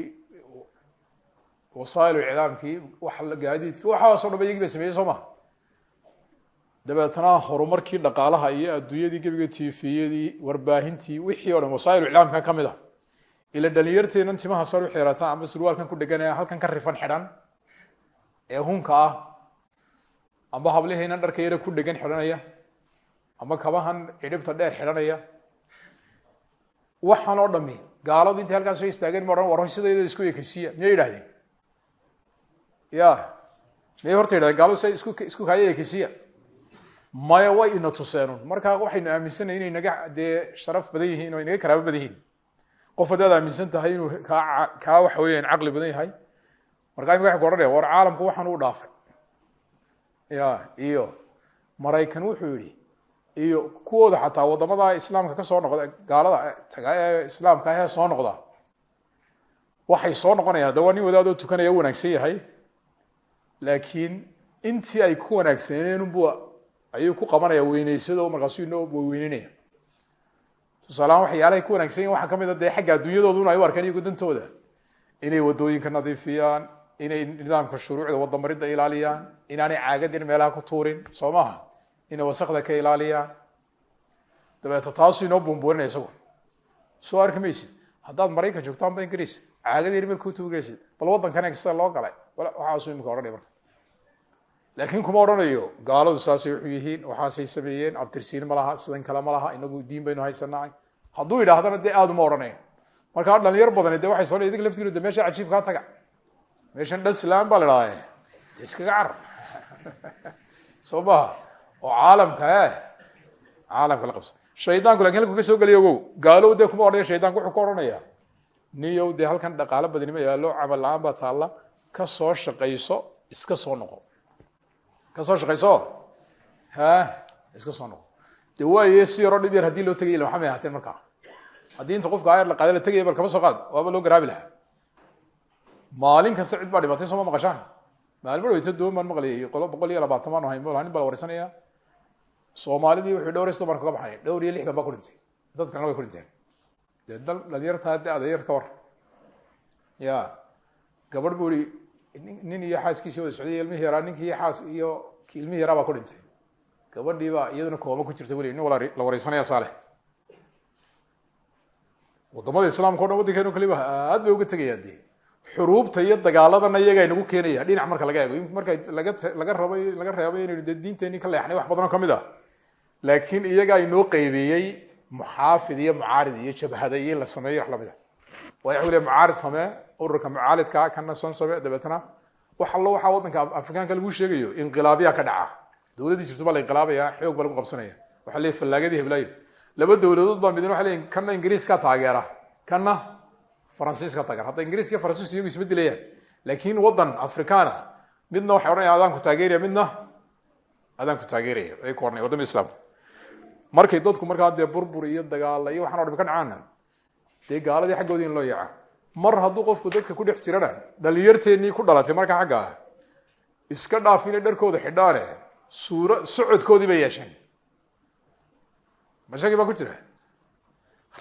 wasaail iclaamkii wax gaadiidkii waxaasoo dhan ba iyagii ba sameeyey soo ma. Dabeetna horumarkii dhaqaalaha iyo adduunyadii gebiga tifiyadii warbaahintii wixii o dhan wasaail iclaamka ka mid a ila dhalinyarteenan timaha sar u xirata ama surwaalkan ku dheganaya halkan ka rifan xidhan. Ee hunka ah amba hablihaynan dharka ku dhegan xidhanaya ama kabahan cidhibta dheer xidhanaya. Waxaan oo dhami gaaladu intay halkaas soo istaageen ma odhan isku ekeysiya miyay yidhahdeen ya miyay horta yidhahdeen gaaladu sa isku kaya ekeysiya maya way ina tuseenun. Marka waxaynu aaminsanay inay naga dee sharaf badan yihiin oo inaga karaabo badan yihiin. Qof aaminsan tahay inuu kaa waxa weeyaan caqli badan yahay. Markaa imika waxay ku war caalamku waxaan u dhaafay. Ya iyo maraykan wuxuu yihi iyo kuwooda xataa waddamada islaamka ka soo noqda gaalada taga ee islaamka ahee soo noqda. Waxay soo noqonayaan de waa wadaadoo tukanaya wanaagsan yahay laakiin intii ay ku wanaagsaneenunbu ayuu ku qabanaya weyneysado markaasuu inoo weyneynaya. Tusaalahaan waxyaalahay ku wanaagsan yihiin waxaa ka mid a dee xagga adduunyadooduna ay u arkaan iyagu dantooda. Inay waddooyinka nadiifiyaan inay nidaamka shuruucda wadamaridda ilaaliyaan inaanay caagadin meelaha ku tuurin soo maaha? Inay wasakda ka ilaaliyaan. Dabeeta taasuu inoo buunbuurinaya isagu. Soo arki maysid haddaad maraykan joogto amba ingiriis caagad yar meel ku tuugaysid bal waddankan sida loo galay. Waxaasuu imika odhanaya marka laakiin kuma odhanayo gaaladu saasay wuxuu yihiin waxaasay sameeyeen abtirsiin ma laha sidan kale ma inagu diin baynu haysanaa hadduu yidhaahdana dee aada uma odhanaya markaa dhalinyar badani de waxay soo idinka laftigiinu de meesha cajiibkaa taga. Meeshan dhaslan baa la idhahda de iskaga carab. Soo maha oo caalamka e caalamka la qabsa shaydaanku laakiin halku ka soo geliya gaalow dee kuma odhaya shaydanku wuxuu ka odhanaya niyow dee halkan dhaqaalo badanima yaalo camal la'aan baa taalla ka soo shaqayso iska soo noqo ka soo shaqayso ha iska soo noqo de waaye si yaroo dhib yar haddii loo tegay waxamay ahaateen markaa haddii inta qofka ayar la qaada la tegaya bal kama soo qaad waaba loo garaabi lahaa. Maalin kasta cid baa dhibatay sooma maqashaan. Maalin marweyto doon baan maqlayay boqol iyo labaatan baan ahay nin baa la wareysanaya soomaalidii wuxuu dhowr iyo kaga baxnay dhowr iyo lixdan baa ku dhintay. Way ku dhinteen. Dal dhalinyartaa de adayar ka war. Ya gabadh bu i nin iyo xaaskiisi wada socday ilmihii yaraa ninkii xaas iyo ilmihii yaraa baa ku dhintay. Gabadhii baa iyaduna kooma ku jirta weli nin la wareysanaya saale waddamada islaamka o dhan waddankeenu kaliba aad bay uga tegayaan dee. Xuruubta iyo dagaaladana iyagaa inagu keenaya dhinac marka laga eego. Marka laga laga rabo laga reebo inaynu diinteeni ka leexnay wax badanoo ka mid ah. Laakiin iyagaa inoo qeybeeyey muxaafid iyo mucaarid iyo jabhada iyo in la sameeyo wax la mid a way wule mucaarid samee ururka mucaaridka kana san samee dabeetna wax allo waxaa waddanka afrikaanka lagu sheegayo inqilaabyaa ka dhaca. Dowladdii jirto baa la xoog baa qabsanaya. Waxa leey fallaagadii heblaayo. Laba dowladood baa midna waxa leeyiin kana ingiriiska taageera. Kana faransiiska taageera. Hadda ingiriiska faransiisku iyagu isma dilayaan laakiin waddan afrikaana midna waxay odhanaya adaanku taageeraya midna adaanku taageeraya. Ay ku odhanaya waddamada markay dadku markaa dee burbur iyo dagaala iyo waxaan o ka dhacaana dee gaaladii xaggoodii in loo yaca. Mar hadduu qofku dadka ku dhex jirana dhalinyarteennii ku dhalatay markaa xagga ah iska dhaaf inay dharkooda xidhaane suura socodkoodii bay yeesheen mashaki baa ku jira?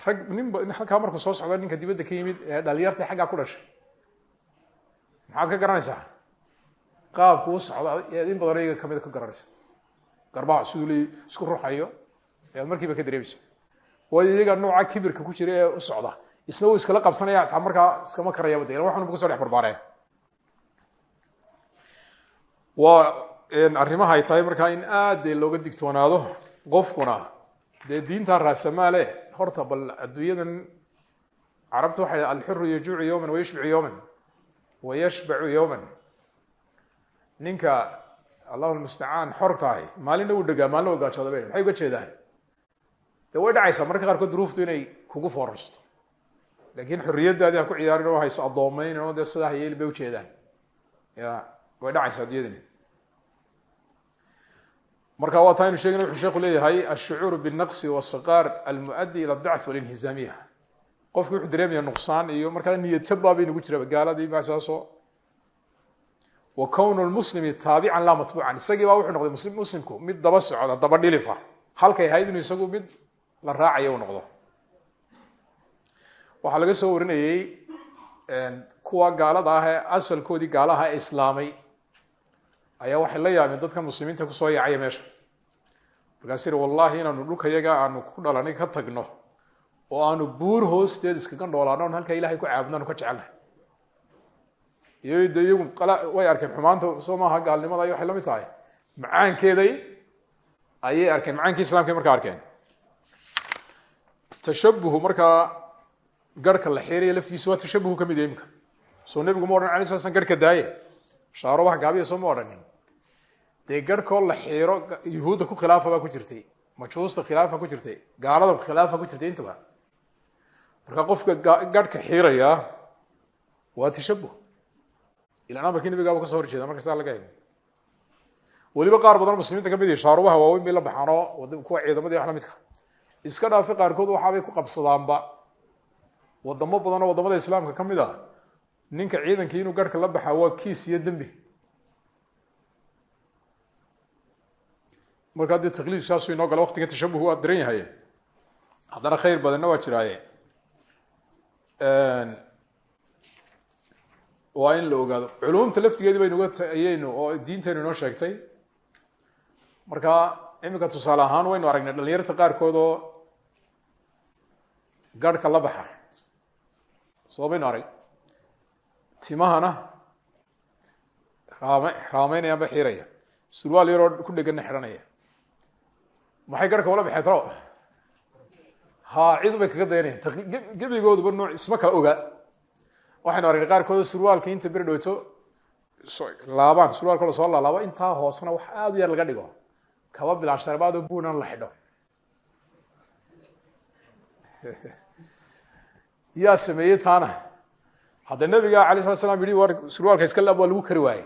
Rag ninba halkaa markuu soo socda ninka dibadda ka yimid ee dhalinyartii xaggaa ku dhashay. Maxaad ka garanaysaa? Qaabku u socda eed in badan iyaga kamida ka garanaysa garbaha siduu le isku ruxayo ayaad markiiba ka dareemaysa waayo iyaga nooca kibirka ku jira ee u socda. Isna uu iskala qabsanaya ataa markaa iskama karayaba de waxan bu kaso dhex barbaareen waa arrimaha ay tahay markaa in aad dee looga digtoonaado qofkuna dee diinta raasamaale. Horta bal adduunyadan carabta waxay alxiru yajuucu yowman wayashbicu yowman wayashbacu yowman ninka allahu lmustacaan xor tahay maalinna uu dhegaa maalina u gaajooda ba maxay uga jeedaan de way dhacaysaa marka qaarkood duruuftu inay kugu foorarsato laakiin xorriyadaadii ha ku ciyaarin oo hayso addoomeyn oo dee sidaa hayeel bay ujeedaan ya way dhacaysaa addunyadani marka waa taa aynu sheegna wuxuu sheeku leeyahay ashucuuru biالnaqsi wالsaqaar almuؤadi ilى اdacf walinhizaamiya qofki wuxuu dareemaya nuqsaan iyo markaa niyadjabaa bay nagu jiraba gaaladii masaaso wa kwn lmuslimi taabican laa matbuucan isagii baa wuxuu noqday muslimku mid daba socda daba dhilifa halkay ahayd inuu isagu mid la raacaya uu noqdo. Waxaa laga soo warinayey kuwa gaalada ah ee asalkoodii gaalaha ee islaamay. Ayaa waxay la yaabeen dadka muslimiinta ku soo yaacaya meesha. Markaas yiri wallahi inaanu dhulka yaga aanu ku dhalanay ka tagno oo aanu buur hoosteed iskaga noolaano on halkaa ilahay ku caabudno anu ka jecelnahay. Iyo de iyagu way arkeen xumaanta soo maaha gaalnimada waxay la mid tahay. Macaankeeday ayay arkeen macaankii islamkay markaa arkeen tashabuhu markaa garhka la xeeraya laftigiisu waa tashabuhu ka mid yahay imika soo nebigu ma odhan alay sla slam garhka daaye. Shaaro wax gaabiya soo ma odhanin. Dee garhkoo la xiiro yuhuudda ku khilaafa baa ku jirtay. Majuusta khilaafa ku jirtay. Gaalada khilaafa ku jirtay intaba marka qofka garhka xiiraya waa tashabuh ilan amarkii nabigaaba ka so horjeeda marka saa laga ego weliba qaar badan muslimiinta ka mid ihi shaarubaha waaweyn bay la baxaanoo kuwa ciidamadii wax la midka iska dhaafi qaarkood waxaabay ku qabsadaanba. Wadamo badan oo waddamada islaamka ka mid ah ninka ciidankii inuu garhka la baxaa waa kiis iyo dembi. Markaa dee takliif saasuu inoo gala waqtiga tashabuh waa daran yahay. Haddana khayr badanna waa jiraaye. Waa in la ogaado. Culumta laftigeedi baynuga ayaynu oo diinteenu inoo sheegtay. Marka iminka tusaale ahaan waynu aragnay dhalinyarta qaarkood oo garhka la baxa. Soo baynu arag timahana. Raam raameynaya amba xiraya surwaal yaroo ku dheganna xidhanaya maxay garhka ula baxeen talo ha cid bay kaga dayanayaan. Gebigooduba nooc isma kala oga. Waxaynu aragnay qaarkood surwaalka inta beri dhowto laabaan surwaalka la soo laalaabo intaa hoosna wax aada u yar laga dhigo. Kaba bilaa sharbaado buunan la xidho yaa sameeyey taana. Hadda nabiga alay slat slam yihi war surwaalka iska laab lagu kari waaye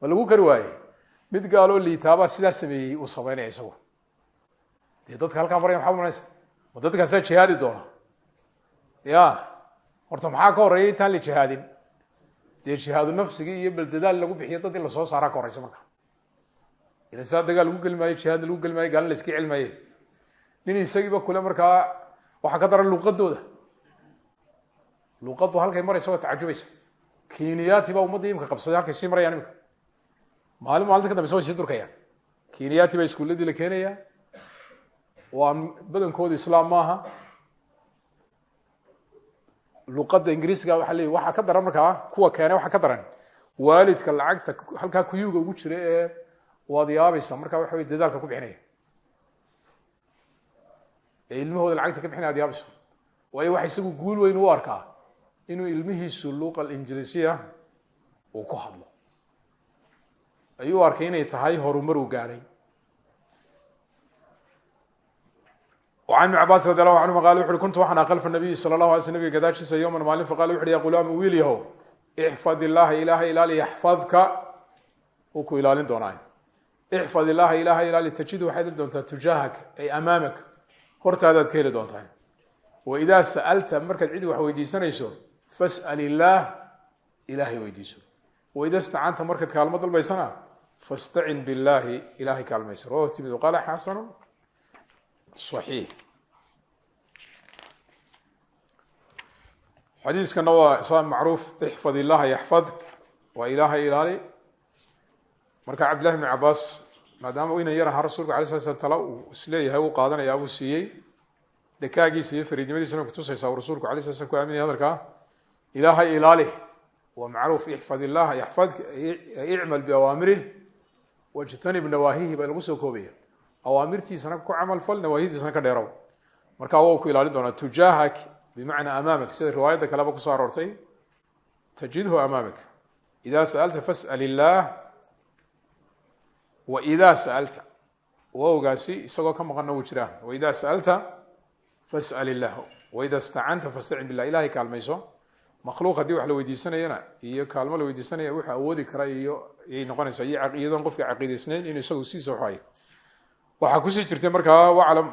waa lagu kari waaye mid gaaloo liitaabaa sidaa sameeyey uu samaynaya isagu. Dee dadka halkaa maraya maxaad umanaysa ma dadkaasaa jihaadi doona? Ya horta maxaa ka horreeya intaan la jihaadin? Dee jihaadu nafsigii iyo beldadaal lagu bixiyo dad la soo saaraa ka horeysa marka. Ila saa dagaal lagu geli jihaadna lagu geli maayo la iska celi maaye nin isagiiba kule markaa waxaa ka daran luqadooda luqaddu halkay maraysa waa tacajubaysa keniyaati baa ummadda imika qabsaday halkay sii marayaan imika maalin maalinta ka dambeysa way keniyaati baa iskuuladii la keenaya waa badankoodu islaam maaha. Luqadda ingiriisga waa le waxaa ka daran markaa kuwa keene waxaa ka daran. Waalidka lacagta halkaa kuyuga ugu jira ee waad yaabaysa markaa waxa wey dadaalka ku bixinaya. Ilmahooda lacagta ka bixinaya ad yaabayso waayo waxa isagu guul weyn u arkaa inuu ilmihiisu luqa alinjilisiya uu ku hadlo. Ayuu arkay inay tahay horumar uu gaadhay. An ibn cabaas radi allahu canhuma qala wuxu uhi kuntu waxaan akhalfa nabiyi sala allahu alay sl nabiga gadaashiisa yowman maalin. Faqala wuxu uhi ya gulaamu wiil yahow ixfad illaha ilaha ilaali yaxfadka uu ku ilaalin doonaa ixfad illaha ilaha ilaali tajidu waxaad heli doontaa tujaahaka ay amaamak. Hortaadaad ka heli doontaa waidaa sa'alta markaad cid wax weydiisanayso fas'al illaah ilahay weydiiso. Waida stacanta markaad kaalmo dalbaysana fastacin billahi ilahay kaalmaysa rawahu timid qaala xasanu صaxiix xadiiskana waa sa macruuf ixfad illaha yaxfadk waa ilaahay ilaali. Marka cabdillahi bn cabaas maadaama inan yar ahaa rasulka alay sla slam uu is leeyahay uu qaadanaya buu siiyey dekaagiisa iyo fariidnimadiisana kutusaysa rasuulku alay sla slam ku aaminaya hadalkaa ilaahay ilaali waa macruuf ixfad yaxfadk icmal biawaamirih wajtanib nawaahihi baa lagu soo koobaya awaamirtiisana ku camal fal nawaahidiisana ka dheerow markaa waa ku ilaalin doonaa tujaahak bimacnaa amaamak sida riwaayadda kaleba ku soo aroortay tajidhu amaamak ida sa'alta fas'al illaah wa idaa sa'alta wowgaasi isagoo ka maqanna wuu jiraa waida sa'alta fas'al illah waida stacanta fastacin billah ilahay kaalmayso makhluuq haddii wax la weydiisanayana iyo kaalmo la weydiisanaya wuxuu awoodi kara iyo yay noqonaysaa. Iyadoon qofka caqiidaysnayn inuu isagu siisa waxayo waxaa ku sii jirtay markaa waclam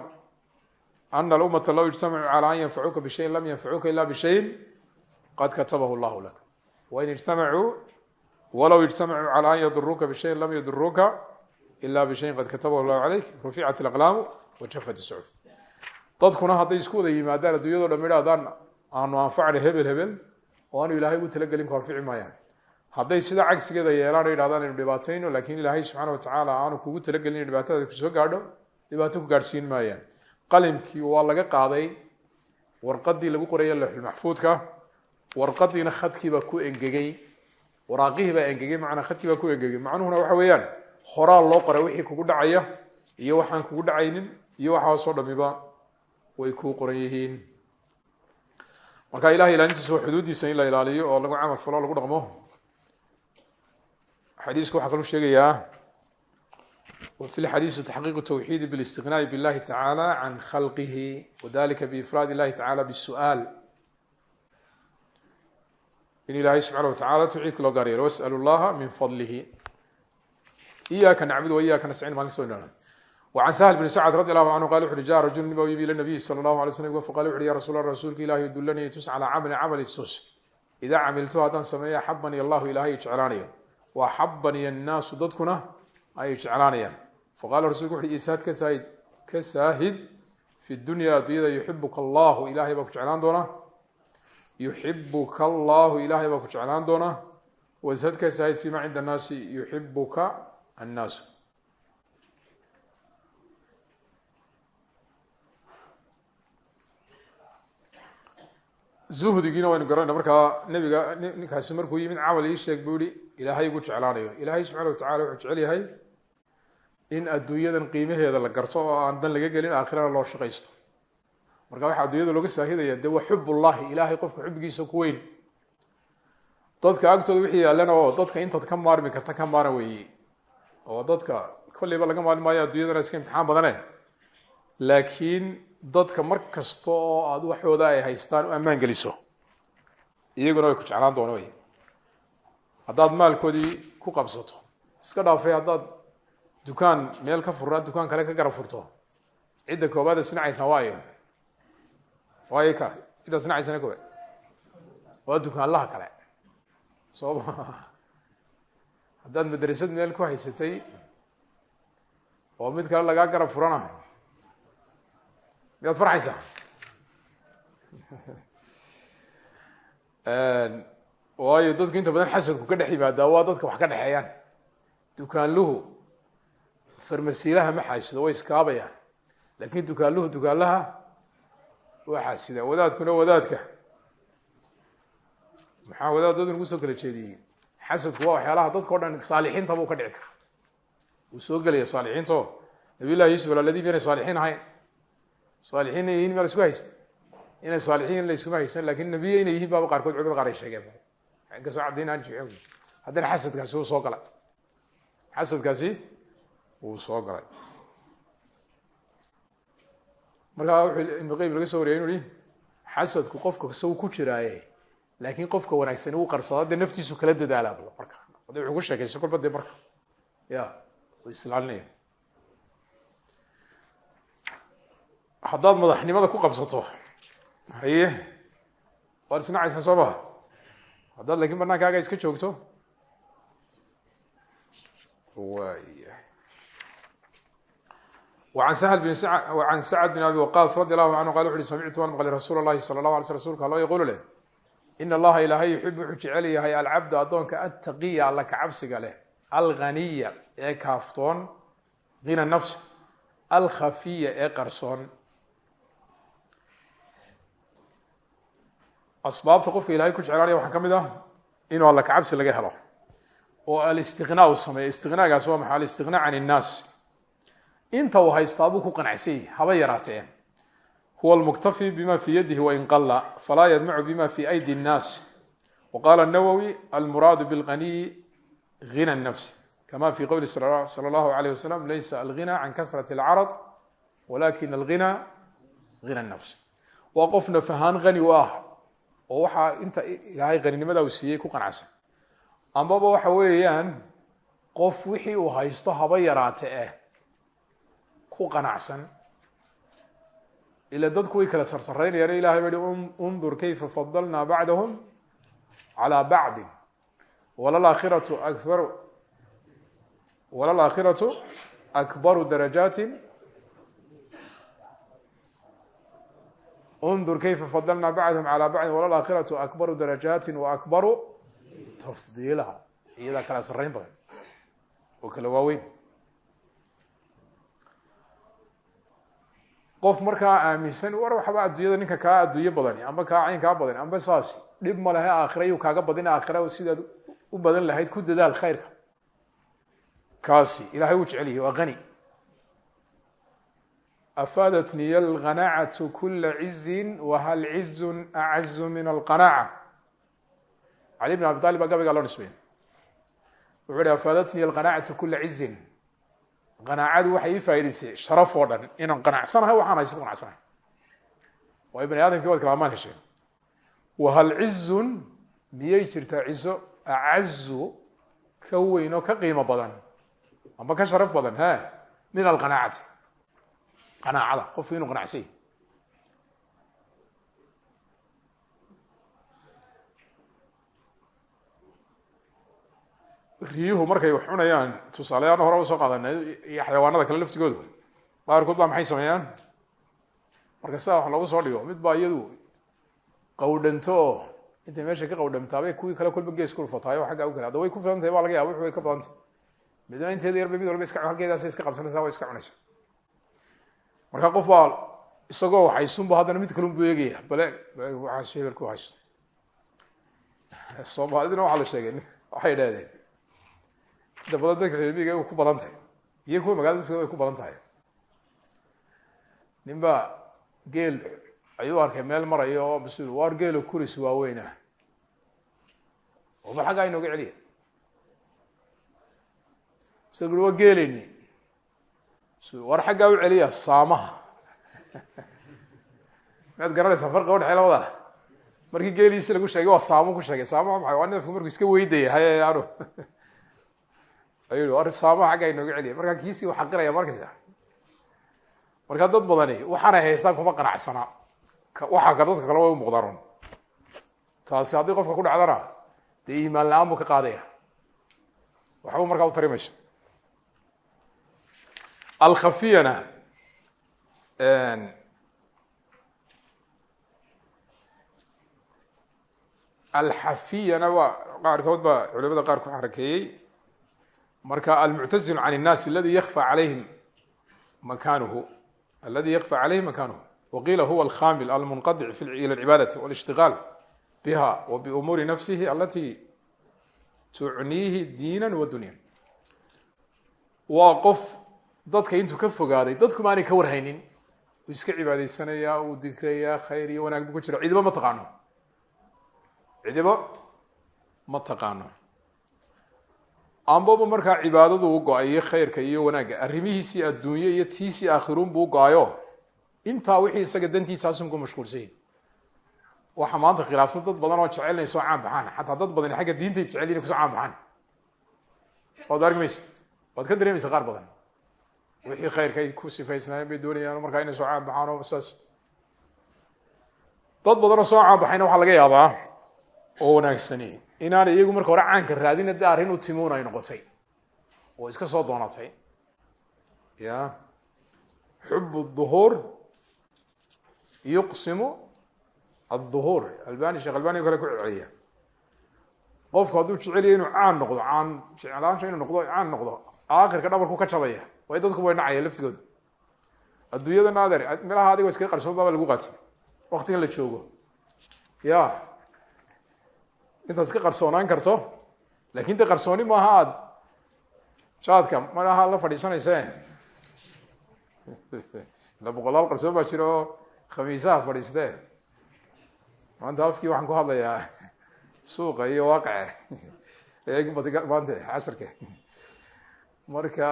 ana alummata low ijtamacuu calى an yanfacuuka bishayin lam yanfacuuka ila bishayin qad katabahu llahu lak. Wain ijtamacuu walow ijtamacuu calى an yaduruuka bishayin lam yaduruuka ila bishayin qad katabahu llahu calayk. Ruficat alaqlaamu wajafat sucuf dadkuna hadday isku wada yimaadaan adduunyado dham idhahdaan aanu anfacna hebel hebel oo aanu ilahay ugu talagelin ku anfici maayaan. Hadday sida cagsigeeda yeelaan o yidhahdaan aynu dhibaatayno laakiin ilaahay subxaana watacaala aanu kugu talagelin in dhibaatadaadi ku soo gaadho dhibaato ku gaadhsiin maayaan. Qalimkii waa laga qaaday warqadii lagu qoraya lexulmaxfuudka warqadiina khadkiibaa ku engegey waraaqihiibaa engegey manaa khadkiibaa ku engegey macnuhuna waxa weeyaan horaa loo qora wixii kugu dhacaya iyo waxaan kugu dhacaynin iyo waxaasoo dhamiba way kuu qoran yihiin marka ilahay ilaalintiisa waa xuduuddiisa in la ilaaliyo oo lagu camal falo lagu dhaqmo. Xadiisku waxaa kaluu sheegayaa fi lxadiisi taxqiiqu tawxiidi bilistiqnaai billahi tacaala can khalqihi wadalika biifraad illahi tacala bisu'aal in ilaahay subxana watacala tawxiidka loo gaar yeelo was'alu llaha min fadlihi. Iyaka nacbud wa iyaka nastaciin maalin soo an shl bn sacd radi alahu anhu qal wuxu uhi ja rajul nin ba yimi ila nabiy sal allahu alay slm faqal wuxuhi ya rasuul rasuulka ilahi dulanii tus calaa camali camali sus idaa camiltu haddaan sameeya axabani allahu ilahay jeclaanayo wa axabani annaasu dadkuna ay jeclaanayaan faqala rasulka wuxuhi ishaad kasaahid ka saahid fi dunya addunyada yuxibuka allahu ilahay baa ku jeclaan doonaa yuxibuka allahu ilahay baa ku jeclaan doonaa waishad ka saahid fima cinda annaasi yuxibuka annaasu zuhdigiina waynu garanayna markaa nebiga ninkaasi markuu yimid camal ii sheeg buu yihi ilaahay ugu jeclaanayo. Ilaahay subxana watacala wuxuu jecel yahay in adduunyadan qiimaheeda la garto oo aan dan laga gelin aakhirana loo shaqaysto. Marka waxaa adduunyada looga saahidaya dee waa xub ullahi ilaahay qofka xubbigiisa ku weyn. Dadka agtooda wixii yaalana oo dadka intaad ka maarmi karta ka maara weeye oo dadka kolleyba laga maarmi maayo addunyadana iska imtixaan badane laakiin dadka mar kasta oo aad waxooda ay haystaan u ammaan geliso iyaguna way ku jeclaan doona wey haddaad maalkoodii ku qabsato iska dhaafay haddaad dukaan meel ka furraa dukaan kale ka garab furto cidda koobaad isnacaysaa waayo. Waayo ka cidda isnacaysana koobaad waa dukaanlaha kale. Soo ma haddaad madrasad meel ku haysatay oo mid kale lagaa garab furana miyaad farxaysaa? Waayo dadku inta badan xasadku ka dhex yimaadaa waa dadka wax ka dhexeeyaan. Dukaanluhu farmasiilaha ma xaasido way iskaabayaan. Laakin dukaanluhu dukaanlaha waa xaasida wadaadkuna wadaadka. Maxaa wadaad dad nagu soo kala jeediyey? Xasadku waa waxyaalaha dadka o dhan saalixiinta buu ka dhici karaa. Wuu soo gelaya saalixiinto nabiy llahi yuusuf alaladiib inay saalixiin ahayn saalixiinna yihiin maa la isku haysta inay saalixiin la iskuma haysan laakiin nebiye inay yihiin baaba qaarkood culimada qaar ay sheegeen inkastoo caddayn aan jimcin haddana xasadkaasi wuu soo galay. Xasadkaasi wuu soo galay. Markaa wuxuu ibnu qayim laga soo wariyay inu yihi xasadku qofka isagu ku jiraaye laakiin qofka wanaagsani uu qarsada dee naftiisu kala dadaalaab marka. Ade wuxuu ku sheekaysa kolba dee marka. Ya u islaalinaya haddaad madaxnimada ku qabsato haye waad isnacaysaa soo maha haddaad laakiin bannaankaaga iska joogto? An sacd bn abi waqaas radi allahu anhu qala wuxu uhi samictu waan maqlay rasuul allahi sala lah alay sl rsulka alla yaquulu leh ina allaha ilaahay yuxibu wuxuu jecel yahay alcabda addoonka attaqiya alla kacabsiga leh alghaniya ee kaaftoon hina nafs alkhafiya ee qarsoon. Asbaabta qofka ilahay ku jeclaanaya waxaa ka mid ah inuu alla kacabsi laga helo oo alistiqnaa u sameeyo. Istiqnaagaas waa maxay? Alistiqnaa can innaas inta uu haystaa buu ku qanacsan yahi haba yaraatee. Huwa lmuktafi bima fii yadihi wain qala falaa yadmacu bima fi aydi اnnaas waqala nawowi almuraadu bilganiyi hina nafs kama fi qowli sala allahu alayh wasalam laysa alghina can kasrati alcarad walakin alghina hina nafs waa qof naf ahaan hani u ah oo waxaa inta ilaahay qaninimada uu siiyey ku qanacsan. Ambaba waxa weeyaan qof wixii uu haysto haba yaraate eh ku qanacsan. Ila dadku way kala sarsareynayaan ilahay ba hi undur kayfa fadalna bacdahum calى bacdi walalaakhiratu akaru walalaakhiratu akbaru darajaati undur kayfa fadalna bacdahum calى bacdi walalaakhiratu akbaru darajaati waakbaru tafdiila iyadaa kala sareyn badan oo qof markaa aaminsan war waxba adduunyada ninka kaa adduunyo badani amba kaa cayn kaa badani amba saasi dhib ma lehe aakhira yuu kaaga badin aakhira sidaad u badan lahayd ku dadaal khayrka kaasi ilahay uu jecel yahi waa hani afaadatniy alqanaacatu kula cizin wahal cizun acazu min alqanaaca cali bn abi baa gabaygaa loo nisbeyn wuxuu hi afaadatniy alqanaacatu kula cizin qanaacadu waxay ii faa'idaysay sharaf oo dhan inaan qanacsanahay waxaan hayse ku qanacsanahay waayo bani aadamkii waad kala amaan hesheen wahal cizun miyay jirtaa cizo acazu ka weyn ka qiimo badan amba ka sharaf badan ha min alqanaacati qanaacada qofku inuu qanacsan yahy riyuhu markay wax cunayaan tusaaleyaana hore u soo qaadanay iyo xayawaanada kale laftigooda qaarkood baa maxay sameeyaan? Marka sidaa wax loogu soo dhigo mid baa iyadu qawdhanto oo intay meesha ka qawdhamtaabay kuwii kale kolba gees kulfataayo aggaa u kale hadda way ku filan tahay baa laga yaaba wuxu way ka badantay midna inteeda yarba mid walba iska halkeedaasa iska qabsanaysa way iska cunaysa marka qof baa isagoo haysunba haddana mid kalunbu eegaya. Bale waxaas hebel ku haysto. Soomaalidina waxaa la sheegay waxay idhahdeen inta badan dadka reermiga ku badan tahay. Iyo kuwa magalada dadkooda ay ku badan tahay. Nin baa geel ayuu arkay meel marayo oo mas'uul waar geelo kuris waaweyn ah. Oba xaggaa inooga celiya sa ui waa geeleyni war xaggaa u celiya saamaha. Maad garanaysaa farqiga udhexey labada. Markii geeliisi lagu sheegay waa saamo ku sheegay. Saamaha maay waa neefku markuu iska weydaya haye anu. Ayu war saamaha xaggaa inooga celiya. Markaa kiisii u xaqiraya markaysa markaa dad badani waxaanay haystaan kuma qanacsanaa. Waxaa ka dadka kale way u muuqdaan taasi haddii qofka ku dhacdana dee iimaan la'aan buu ka qaadaya. Waxba markaa u tari alkhafiyana alxafiyana waa qaarkood baa culimada qaar ku xarakeeyey marka almuctazilu can الnaas aladi yakfa alayhim makanuhu aladi yakfa calayhi makanuhu waqiila huwa alkhamil almunqadic ila اlcibaadati wاlاshtigaal biha wa biumuuri nafsihi alati tucniihi diina wa dunya waa qof dadka intuu ka fogaaday dadkuma aanay ka warhaynin. Uu iska cibaadaysanayaa uu dikrayaa khayr iyo wanaag buu ku jira cidiba ma taqaano? Cidiba ma taqaano. Ambaba markaa cibaadadu u go'ay iyo khayrka iyo wanaagga arrimihiisii adduunye iyo tiisii aakhiruun buu go'ayo. Intaa wixii isaga dantiisaasun ku mashquulsanyi waxa maanta khilaafsan dad badan oo jecel inay soo caan baxaan. Xataa dad badan xagga diintay jecel inay ku soo caan baxaan. Waad argi maysa? Waad ka dareemaysa qaar badan wixii khayrka ay ku sifaysnaayeen bay doonayaan markaa inay soo caanbaxaan oo saas. Dad badanoo soo caanbaxayna waxaa laga yaabaa oo wanaagsani inaanay iyagu marka hore caanka raadin haddii arrin u timi ay noqotay oo iska soo doonatay. Ya. Xubu duhuur yuqsimu adduhuur. Albani sheekh albani kale ku celiya qofku hadduu jeceliya inuu caan noqdo caan jeclaansha inuu noqdo caan noqdo aakhirka dhabarku ka jabaya way dadku way nacaya laftigooda adduunyadana adeer meelaha adigo iskaga qarsoon baaba lagu qaatay. Waktigan la joogo. Ya. Intaad iska qarsoonaan karto laakiin de qarsooni maaha aad jaadka malaha la fadhiisanayse ila boqolaal qarsoon baa jira oo khamiisaha fadhiiste. Maanta afkii waxaan ku hadlayaa suuqa iyo waaqace maanta casharka. Marka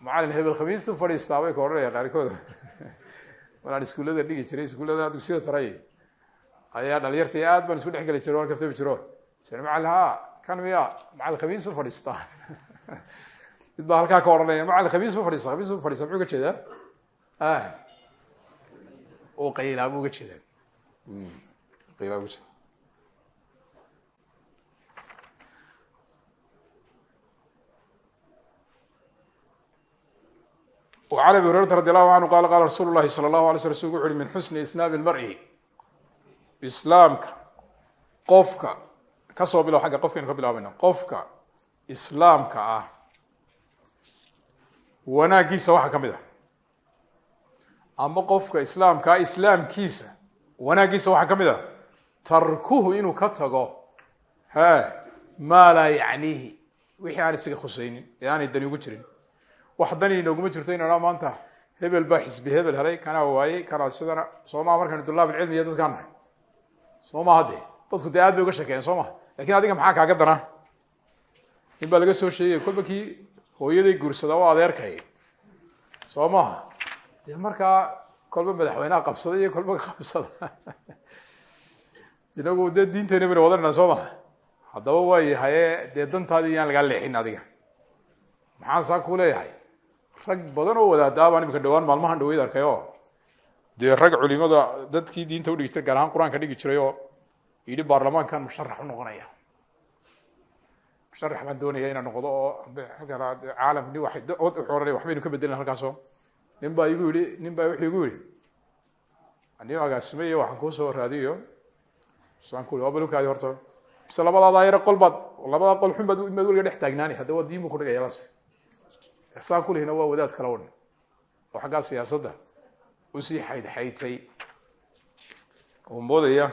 macalin hebel khamiistu fadhiistaa bay ka odhanaya qaarkooda maraan iskuullada dhigi jiray iskuullada dugsiyada saray. Ayaa dhalinyarta aad baan isku dhex geli jiro an kaftami jiro. Macalin ha kan miya? Macalin khamiisu fadhiistaa mid baa halkaa ka odhanaya macalin khamiisu fadhiista khamiisu fadhiista muxuu ga jeedaa? U qaylaa buu uga jeedaa. Qaylaa uga jeeda an abi hurarata radi allahu canhu qala qala rasuulu lahi sala allahu alay sl rasulk wuxu uhi min xusni islaami lmari islaamka qofka ka soo bilow xagga qofkaynu ka bilaabayna qofka islaamka ah wanaaggiisa waxaa ka mid ah ama qofka islaamka ah islaamkiisa wanaaggiisa waxaa ka mid ah tarkuhu inuu ka tago he maa laa yacniihi wixii aan isaga khusaynin ee aanay dani ugu jirin wax dani inooguma jirto inaa maanta hebel baa xisbi hebel helay kanaa waayey kanaa sidana soomaa markaynu dulaab ilcilmi iyo dadkaan nahay. Soo maha de dadku dee aad bay uga sheekeyen soo maha laakiin adiga maxaa kaaga dana in baa laga soo sheegay kolba kii hooyaday guursada oo adeerkay soo maha dee markaa kolba madaxweyneha qabsada iyo kolba qabsada. Inagu dee diinteena bayna wadanayna soo maha haddaba waay haye dee dantaadi yaan lagaa leexin adiga. Maxaan saa ku leeyahay rag badan oo wadaadaa baan imika dhawaan maalmahan dhaweyd arkay oo dee rag culimada dadkii diinta udhigi jiray gaar ahaan qur'aanka dhigi jiray oo yidhi baarlamaankan musharax u noqonaya. Musharax baan doonaya inaan noqdo oo caalam ni wuxuu ohanaya waxbaynu ka bedelin halkaasoo. Nin baa igu yihi nin baa wuxuu igu yihi anigo agaasimay iyo waxaan kuusoo raadiyo. Saan ku waa balunkaadi horta. Mise labadaada yare qol baad qol xun baad weliga dhex taagnaani hadda waa diin buu ku dhigaya las saan ku lihina waa wadaad kala wan oo xaggaa siyaasadda. Usii xaydxaytay oo moodaya.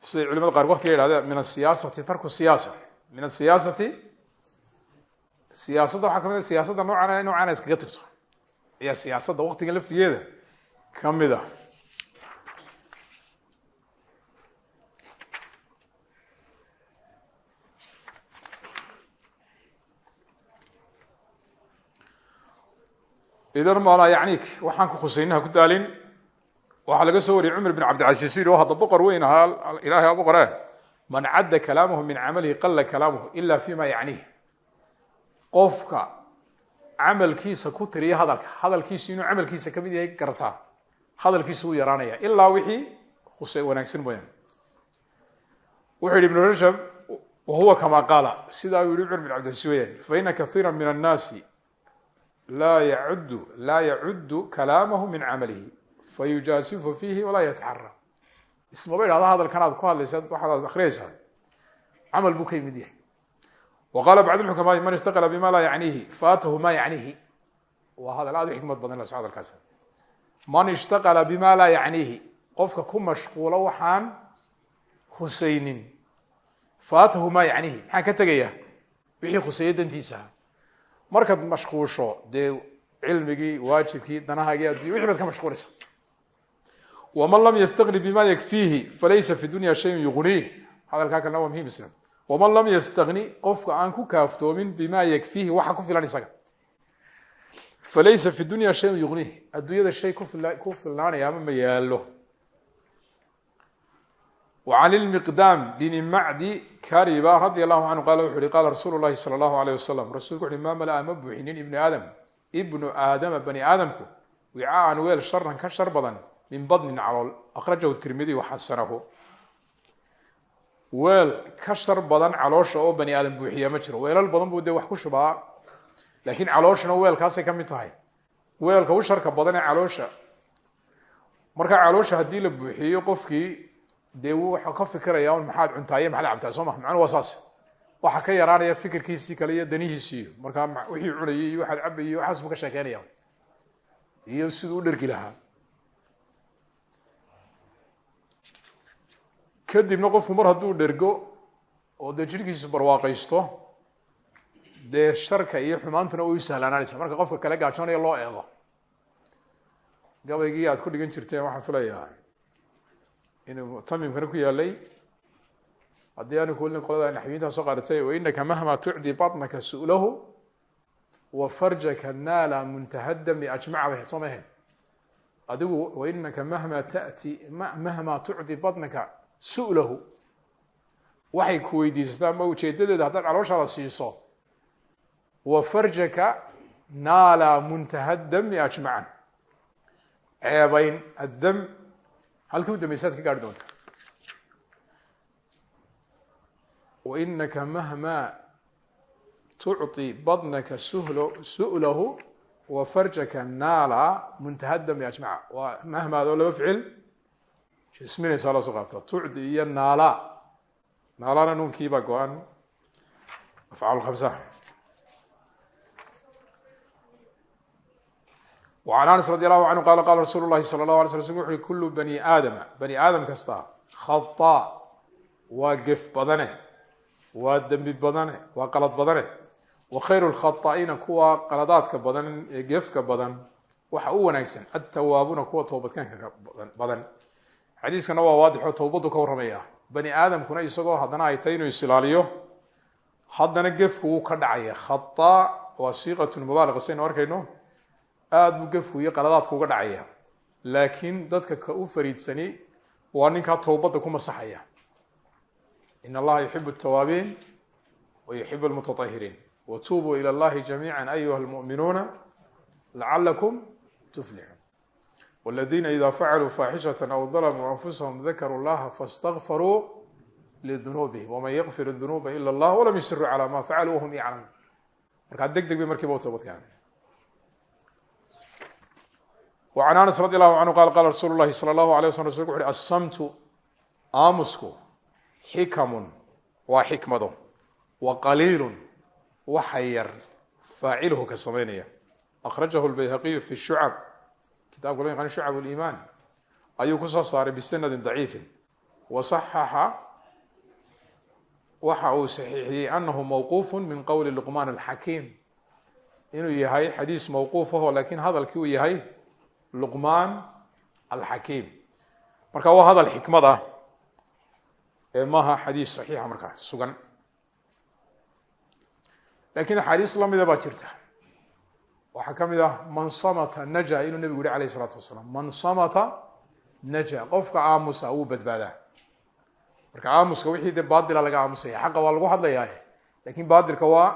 Siday culimada qaar waktiga yihahdeen min asiyaasati tarku siyaasa. Min asiyaasati siyaasadda waxaa ka mid a siyaasadda noocan noocana iskaga tagto. Ayaa siyaasadda waktigan laftigeeda ka mid a idan maalaa yacniik waxaan ku khusaynaha ku daalin. Waxaa laga soo wariyey cumar bin cabdilcasiis yidhi hadda boqor weyn ahaa ilahay a boqore man cadda kalaamahu min camalihi qala kalaamuhu ila fi ma yacniih qofka camalkiisa ku tiriya hadalka hadalkiisu inuu camalkiisa ka mid yahay gartaa hadalkiisu wuu yaraanaya ilaa wixii huse wanaagsan mooyaan. Wuxuu yihi ibnu rajab wahuwa kama qaala. Sidaa uu yihi cumar bin cabdilcasiis weyaan faina kaiira min annaasi laa yacuddu laa yacuddu kalaamahu min camalihi. Fayujaasifu fiihi walaa yataxara ismaba idhahda hadalkan aad ku hadlaysa waxaad akhriyaysaa. Camal buu ka yimid yahay. Wa qaala bacd lxukamaai man istaqla bima laa yacniihi faatahu ma yacniihi. Waa hadal aad xikmad badan la so hadalkaas man ishtaqala bima laa yacniihi qofka ku mashquula waxaan khusaynin. Faatahu ma yacniihi maxaan ka tegayaa? Wixii khuseeye dantiisaha markaad mashquusho dee cilmigii waajibkii danahaagii addunya wixi baad ka mashquulaysa. Waman lam yastaqni bima yakfiihi falaysa fi dunya shayun yuqniih hadalkaa kalena waa muhiim waman lam yastagni qofka aan ku kaaftoomin bima yakfiihi waxa ku filan isaga. Falaysa fi dunya shayun yuqniih adduunyada shay ku filnaanaya ama ma yaalo وعن المقدام بن معدي كربة رضي الله عنه قال وxu hi qال رsuuل اللhi صلى الله عليه وسلم رasuلku وu ma mلأ ma buuxinin iبن aadم بن aadama bني aadamku wicاan weel sharan ka shar badan min badnin calool akhrajahu tirmidi waxasanahu weel ka shar badan caloosha oo bani aadam buuxiya ma jiro weelal badan buu dee wax ku shubaa laakiin calooshana weelkaasay ka mid tahay weelka u sharka badan ee caloosha marka caloosha haddii la buuxiyo qofkii dee wuxuu ka fikiraya un maxaad cuntaaye maxaad cabtaa? Soo ma macnuu waa saas. Waxa ka yaraanaya fikirkiisii kale iyo danihiisii iyo markaa wixii cunayay iyo waxaad cabayay iyo waxaas buu ka sheekeynaya iyo siduu u dhergi lahaa. Kadibna qofku mar hadduu dhergo oo dee jirhkiisu barwaaqaysto dee sharka iyo xumaantuna way sahlaanaanaysa marka qofka kale gaajoonaya loo eego. Gabaygii aad ku dhigan jirteen waxaan filayaa inuu tamimkana ku yaalay. Haddii aanu kulin qolada naxwiyiintaa soo qaaratay wainaka mahma tucdi batnaka su'lahu wa farjaka naala muntahadami ajmaca bay soo mahen. Adigu wainaka mahma tati mahma tucdi batnaka su'lahu. Waxay ku weydiisataa ama ujeedadeeda haddaad calooshaada siiso. Wa farjaka naala muntaha dami ajmacan ceebayn addam halkii u dambaysaad ka gaari doonta wainaka mahma tucطi badnaka su'lahu wa farjaka naala muntaha dami ajmaca waa mahmaad laba ficil isminaysaa loo soo qaabta tucdi iyo naala naalana nunkiibaa go-an afcaal khamsa an anas radi alahu canhu qala qala rasuulu lahi sala lah alay sl sl wuxu uhi kullu bani aadama bani aadam kasta khataa waa gef badane waa dembi badane waa qalad badane wa khayru lkhataa'iina kuwa qaladaadka badan ee gefka badan waxa u wanaagsan attawaabuuna kuwa toobadkanka badan xadiiskana waa waadixo towbadu ka warramaya bani aadamkuna isagoo haddana ay tahay inuu isilaaliyo haddana gefku wuu ka dhacaya khataa waa siiqatu mubaalaqa saynu arkayno aada buu gafku iyo qaladaadka uga dhacaya. Laakiin dadka ka u fariidsani waa ninkaa towbadda ku masaxaya. In allaha yuxibu tawaabiin wa yuxibu lmutaahiriin watuubuu ila allahi jamiica ayuha lmuminuuna lacalakum tuflixuun wladiina ida facaluu faaxishata aw dalmuu anfusahum dakaruu llaha faاstagfaruu lidunuubihim. Waman yakfir dunuuba ila allah walam yusiruu cala ma facaluu wahum yaclamuun. Markaa deg bay markiiba u toobadkaamen an anas radi allahu canhu qaal qaala rasuulu lahi sala allahu alay waslm rasulku uxu assamtu aamusku xikamun waa xikmado wa qaliilun waxa yar faaciluhu ka samaynaya akhrajahu lbayhaqiyu fi shucab kitaabka loo yaqaan shucab liimaan ayuu ku soo saaray bisanadin daciifin. Wa saxaxa waxa uu saxiixiyey anahu mawquufu min qowli luqmaan alxakiim. Inuu yahay xadiis mawquuf ahoo laakiin hadalkii uu yahay luqmaan alxakiim marka waa hadal xikmad ah ee maaha xadiis saxiixa markaa sugan. Laakiin axaadiis lamida baa jirta. Waxaa ka mid ah man samata naja inuu nebigu yihi alayh isalaatu wasalaam man samata naja qofka aamusa wuu badbaadaa. Marka aamuska wixii dee baadila laga aamusaya xaqa waa lagu hadlayaa laakiin baadilka waa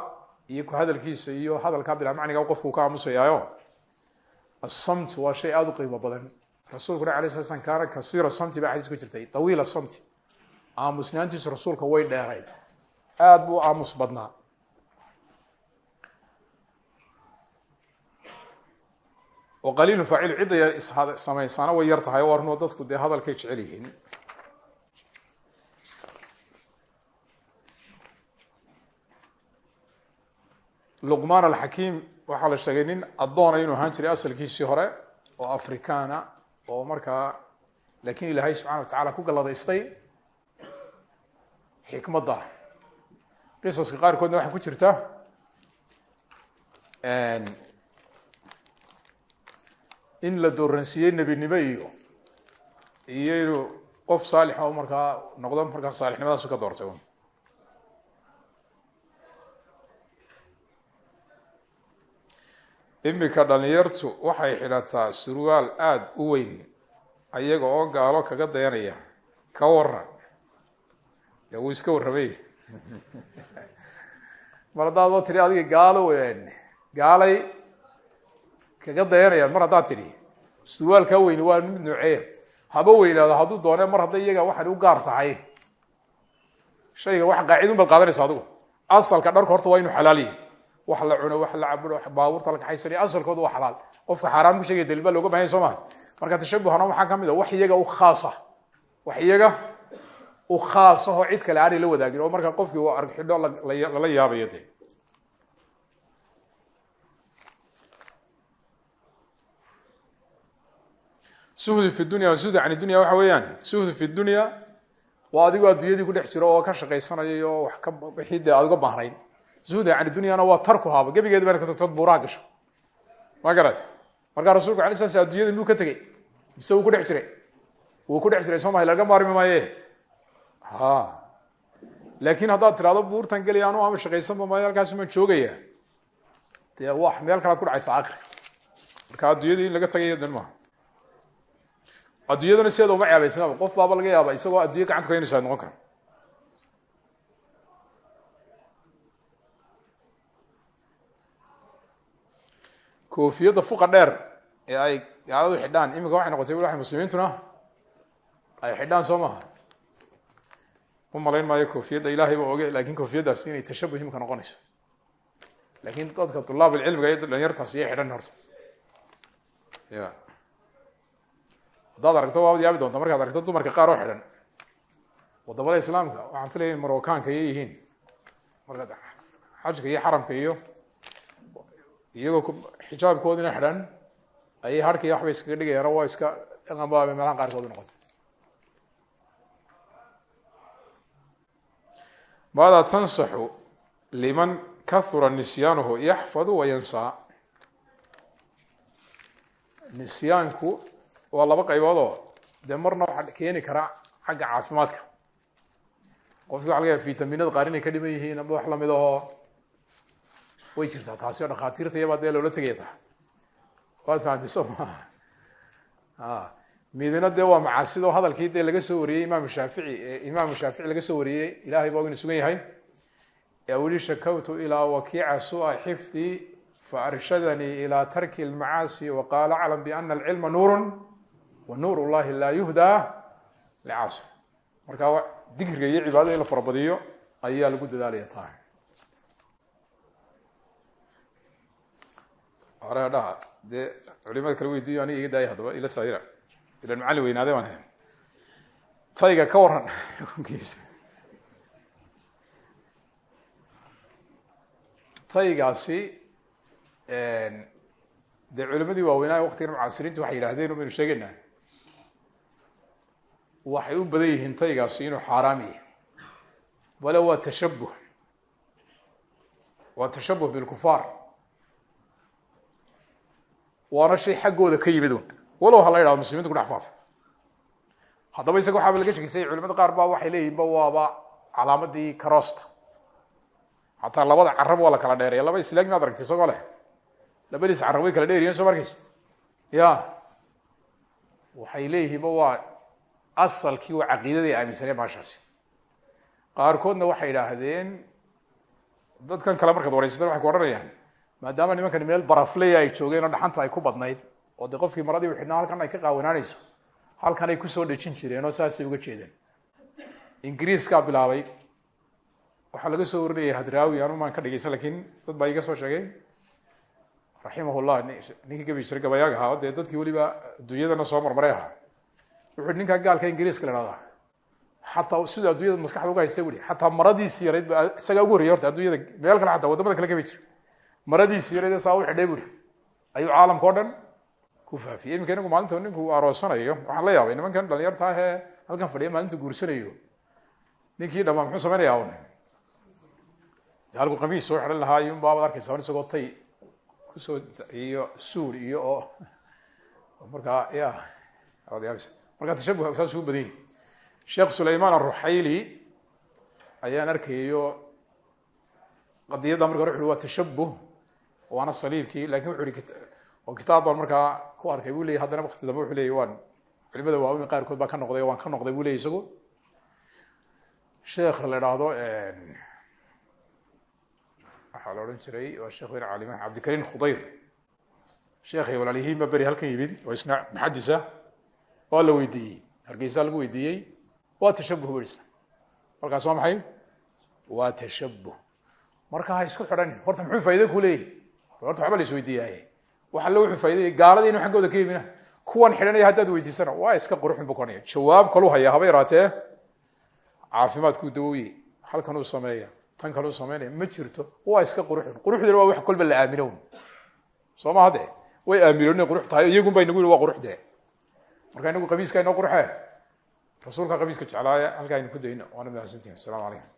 iyo ku hadalkiisa iyo hadalkaa bilaa macniga qofku ka aamusayaayo asamt waa shay aada u qiimo badan. Rasuulkuna ala slam kaana kasiira samti baa xadiis ku jirtay tawiila samti aamusnaantiisu rasuulka way dheerayd. Aada buu aamus badnaa. Oo qaliilu faacilu cidda yar samaysaana way yar tahay o arnoo dadku dee hadalkay jecel yihiin. Luqmaan alxakiim waxaa la sheegay nin addoona inuu ahaan jiray asalkiisii hore oo afrikaana oo markaa laakiin ilaahay subxana wa tacala ku galladaystay xikmadda qisaska qaarkoodna waxaa ku jirta in la dooransiiyey nebinimo iyo iyo inuu qof saalixa o markaa noqdo markaa saalixnimadaasu ka doortay imika dhalinyartu waxay xidhataa surwaal aada u weyn ayaga oo gaalo kaga dayanaya ka waran de wuu iska warramay mar haddaad tiri adiga gaalo gaalay kaga dayanayaan mar haddaad tidhi surwaalkaa weyni waa mid nooceeya haba weynaado hadduu doone mar hadday iyaga waxaan u gaar tahay. Shayga wax qaacidun baad qaadanaysa adigu. Asalka dharka horta waa inu xalaal yihi wax la cuno wax la cabo baabuurta la kaxaysaniyo asalkooda waa xalaal. Qofka xaaraan ku sheegaya dalil looga bahanya soo marka tashabuhana waxaa ka mid a wax iyaga u khaasa. Wax iyaga u khaasahoo cid kale aanay la wadaagin oo marka qofkii u argxidho lala yaabayo de suhdu fi dunya suhdu can dunya waxa weeyaan suhdu fi dunya waa adigoo addunyadii ku dhex jiro oo ka shaqaysanayay oo wax ka wixii dee aad zuhda can dunyana waa tarku haaba gebigeedi bana ka tagtood buuraha gasho. Ma garat markaa rasulku ala sla sl adunyada miyuu ka tegey? Mise wuu ku dhex jiray? Wuu ku dhex jiray soo maha laga maarmi maaye? Ha laakin haddaad tirahdo buurtan gelaya anu ama shaqaysanba maayo halkaasumaan joogaya. Dee wa meel kalaad ku dhacaysa akri marka addunyadii in laga tagayo dan maaha. Addunyaduna sideeda uma ceebaysnaba qof baaba laga yaaba isagoo addunya gacanta ku haynaysa noqon kara koofiyadda fuqa dheer ee ay gaaladu xidhaan iminka waxay noqotay wa muslimiintuna ay xidhaan soo maha u malayn maayo koofiyadda ilahay ba oge laakiin koofiyaddaasi inay tashabuh imika noqonayso. Lakin dadka tulaab ilcilmiga iyo dhalinyartaas iyay xidhan horta. Ya haddaad aragto waabad yaabi doonta markaad aragto dumarka qaar oo xidhan waddamada islaamka waxaan filaya in marookaanka iyo yihiin. Markaad xajka iyo xaramka iyo iyagoo xijaabkoodina xidhan ayay harka iyo waxbay iskaga dhigayaan waa iska dhaqanbaaba meelaha qaarkood noqotay. Maada tansaxu liman kahura nisyaanuhu yaxfadu wayansaa nisyaanku waa laba qayboodoo dee marna waxaa keeni kara xagga caafimaadka. Qofki waxa laga yaaba vitaminada qaar inay ka dhiman yihiin amba wax la mid ahoo way jirtaa taasi oo dhakhaatiirta iyabaa dee loola tegaya taha waad fahamtay soo maaha midina dee waa macaasido hadalkii dee laga soo wariyey imaam shaafici imaamu shaafici laga soo wariyey ilahay baa inu sugan yahay. Ee weli shakawtu ilaa wakiica sua xifdi faarshadanii ilaa tarki اlmacaasi waqaala aclam biana alcilma nuuru wa nuur llahi laa yuhdaa licaasi marka dikriga iyo cibaadada in la farabadiyo ayaa lagu dadaalaya taa hore dhaha dee culimada kale weydiiyo aniga iga daaya haddaba ila saira ilan macallin weynaade baan ahay. Tayga ka waran xukunkiisa taygaasi dee culimadii waaweynaa waktigan mucaasiriinta waxay yidhahdeen baynu sheegaynaa waxay u badan yihiin taygaasi inuu xaaraam yahay. Bale waa tashabuh waa tashabuh bilkufaar waana shay xaggooda ka yimid un walow ha la yidhahdo ku dhex faafa haddaba isaga laga shekeysay culimada qaar ba waxay leeyihiin ba waaba calaamadii karoosta. Hataa labada carab waa la kala dheereya laba islaag maad aragti isagoo leh. Labadiis carab kala dheeriyen soo markaysa ya. Waxay leeyihiinba waa asalkii waa caqiidadii aaminsaneen baashaasi. Qaarkoodna waxay idhaahdeen dadkan kale markaad wareysatan waxay ku odhanayaan maadaama nimankan meel barafleya ay joogeen oo dhaxantu ay ku badnayd oo de qofkii maradii u halkan ay ka qaawanaanayso halkan ay ku soo dhejin jireen oo saasay uga jeedeen. Ingiriiskaa bilaabay. Waxaa laga soo warinayay hadraawi anu maan ka dhegeysan laakiin dad baa iga soo sheegay. Raximah llah ninkii gabi jiray gabayaaga ahaa dee dadkii weliba adduunyadana soo marmaray ahaa. Wuxu i gaalka ingiriiska la hahdaa xataa siduu addunyada maskaxda uga haysta bui xataa maradiisi yarayd ba ugu horreyay horta addunyada meel kale xataa waddamada kale gabi jira maradiisi yarayd saa u xidhay buri. Ayuu caalamka o dhan ku faafiyey iminka inagu maalinta ninku aroosanayo. Waxaan la yaabay nimankan dhalinyarta ah halkan fadhiya maalinta guursanayo. Ninkii dhamaa muxuu samaynaya un halku qamiis soo xidhan lahaa iyun baabaad arkaysa isagoo tay ku soo iyo suul iyo oo markaa ya markaa tashabuh saas ugu badanyay sheekh sulayman aruxayli ayaan arkayo qadiyadda marka hore wuxu waa tashabuh waana saliibkii laakiin wuxu hi oo kitaab baan markaa ku arkay bu leyay haddana wakti dambe wuxu leeyay waan culimada waaweyn qaarkood baa ka noqday waan ka noqday bu leyay isagu. Sheekh la idhaahdo waxaa la odhan jiray waa sheekh weyn caalima cabdikariim khudayr. Sheekhay walaalyihiin baa beri halkan yimid oo isna muxadisa waa la weydiiyey hargeysaa lagu weydiiyey waa tashabuh berisa markaas waa maxay? Waa tashabuh marka ha isku xidhanin horta muxuu faaide ku leeyahy horta waxba la isweydiiyaaye wax alle wuxuu faaiday gaalada inu xaggooda ka yimina. Kuwan xidhanaya haddaad weydiisana waa iska quruxun bu konaya jawaab kalu haya haba yaraatee? Caafimaadkuu dawooye halkanuu sameeya tan kaluu sameynaya ma jirto. Waa iska quruxun quruxduna waa wax kolba la aamino soo way aaminoon qurux tahay. Iyagun ba inagu yihi waa quruxde marka inagu qamiiska inoo qurxe rasuulka qamiiska jeclaaya halkaa aynu ku dayno waana mahadsantihin. Asalamu calaykum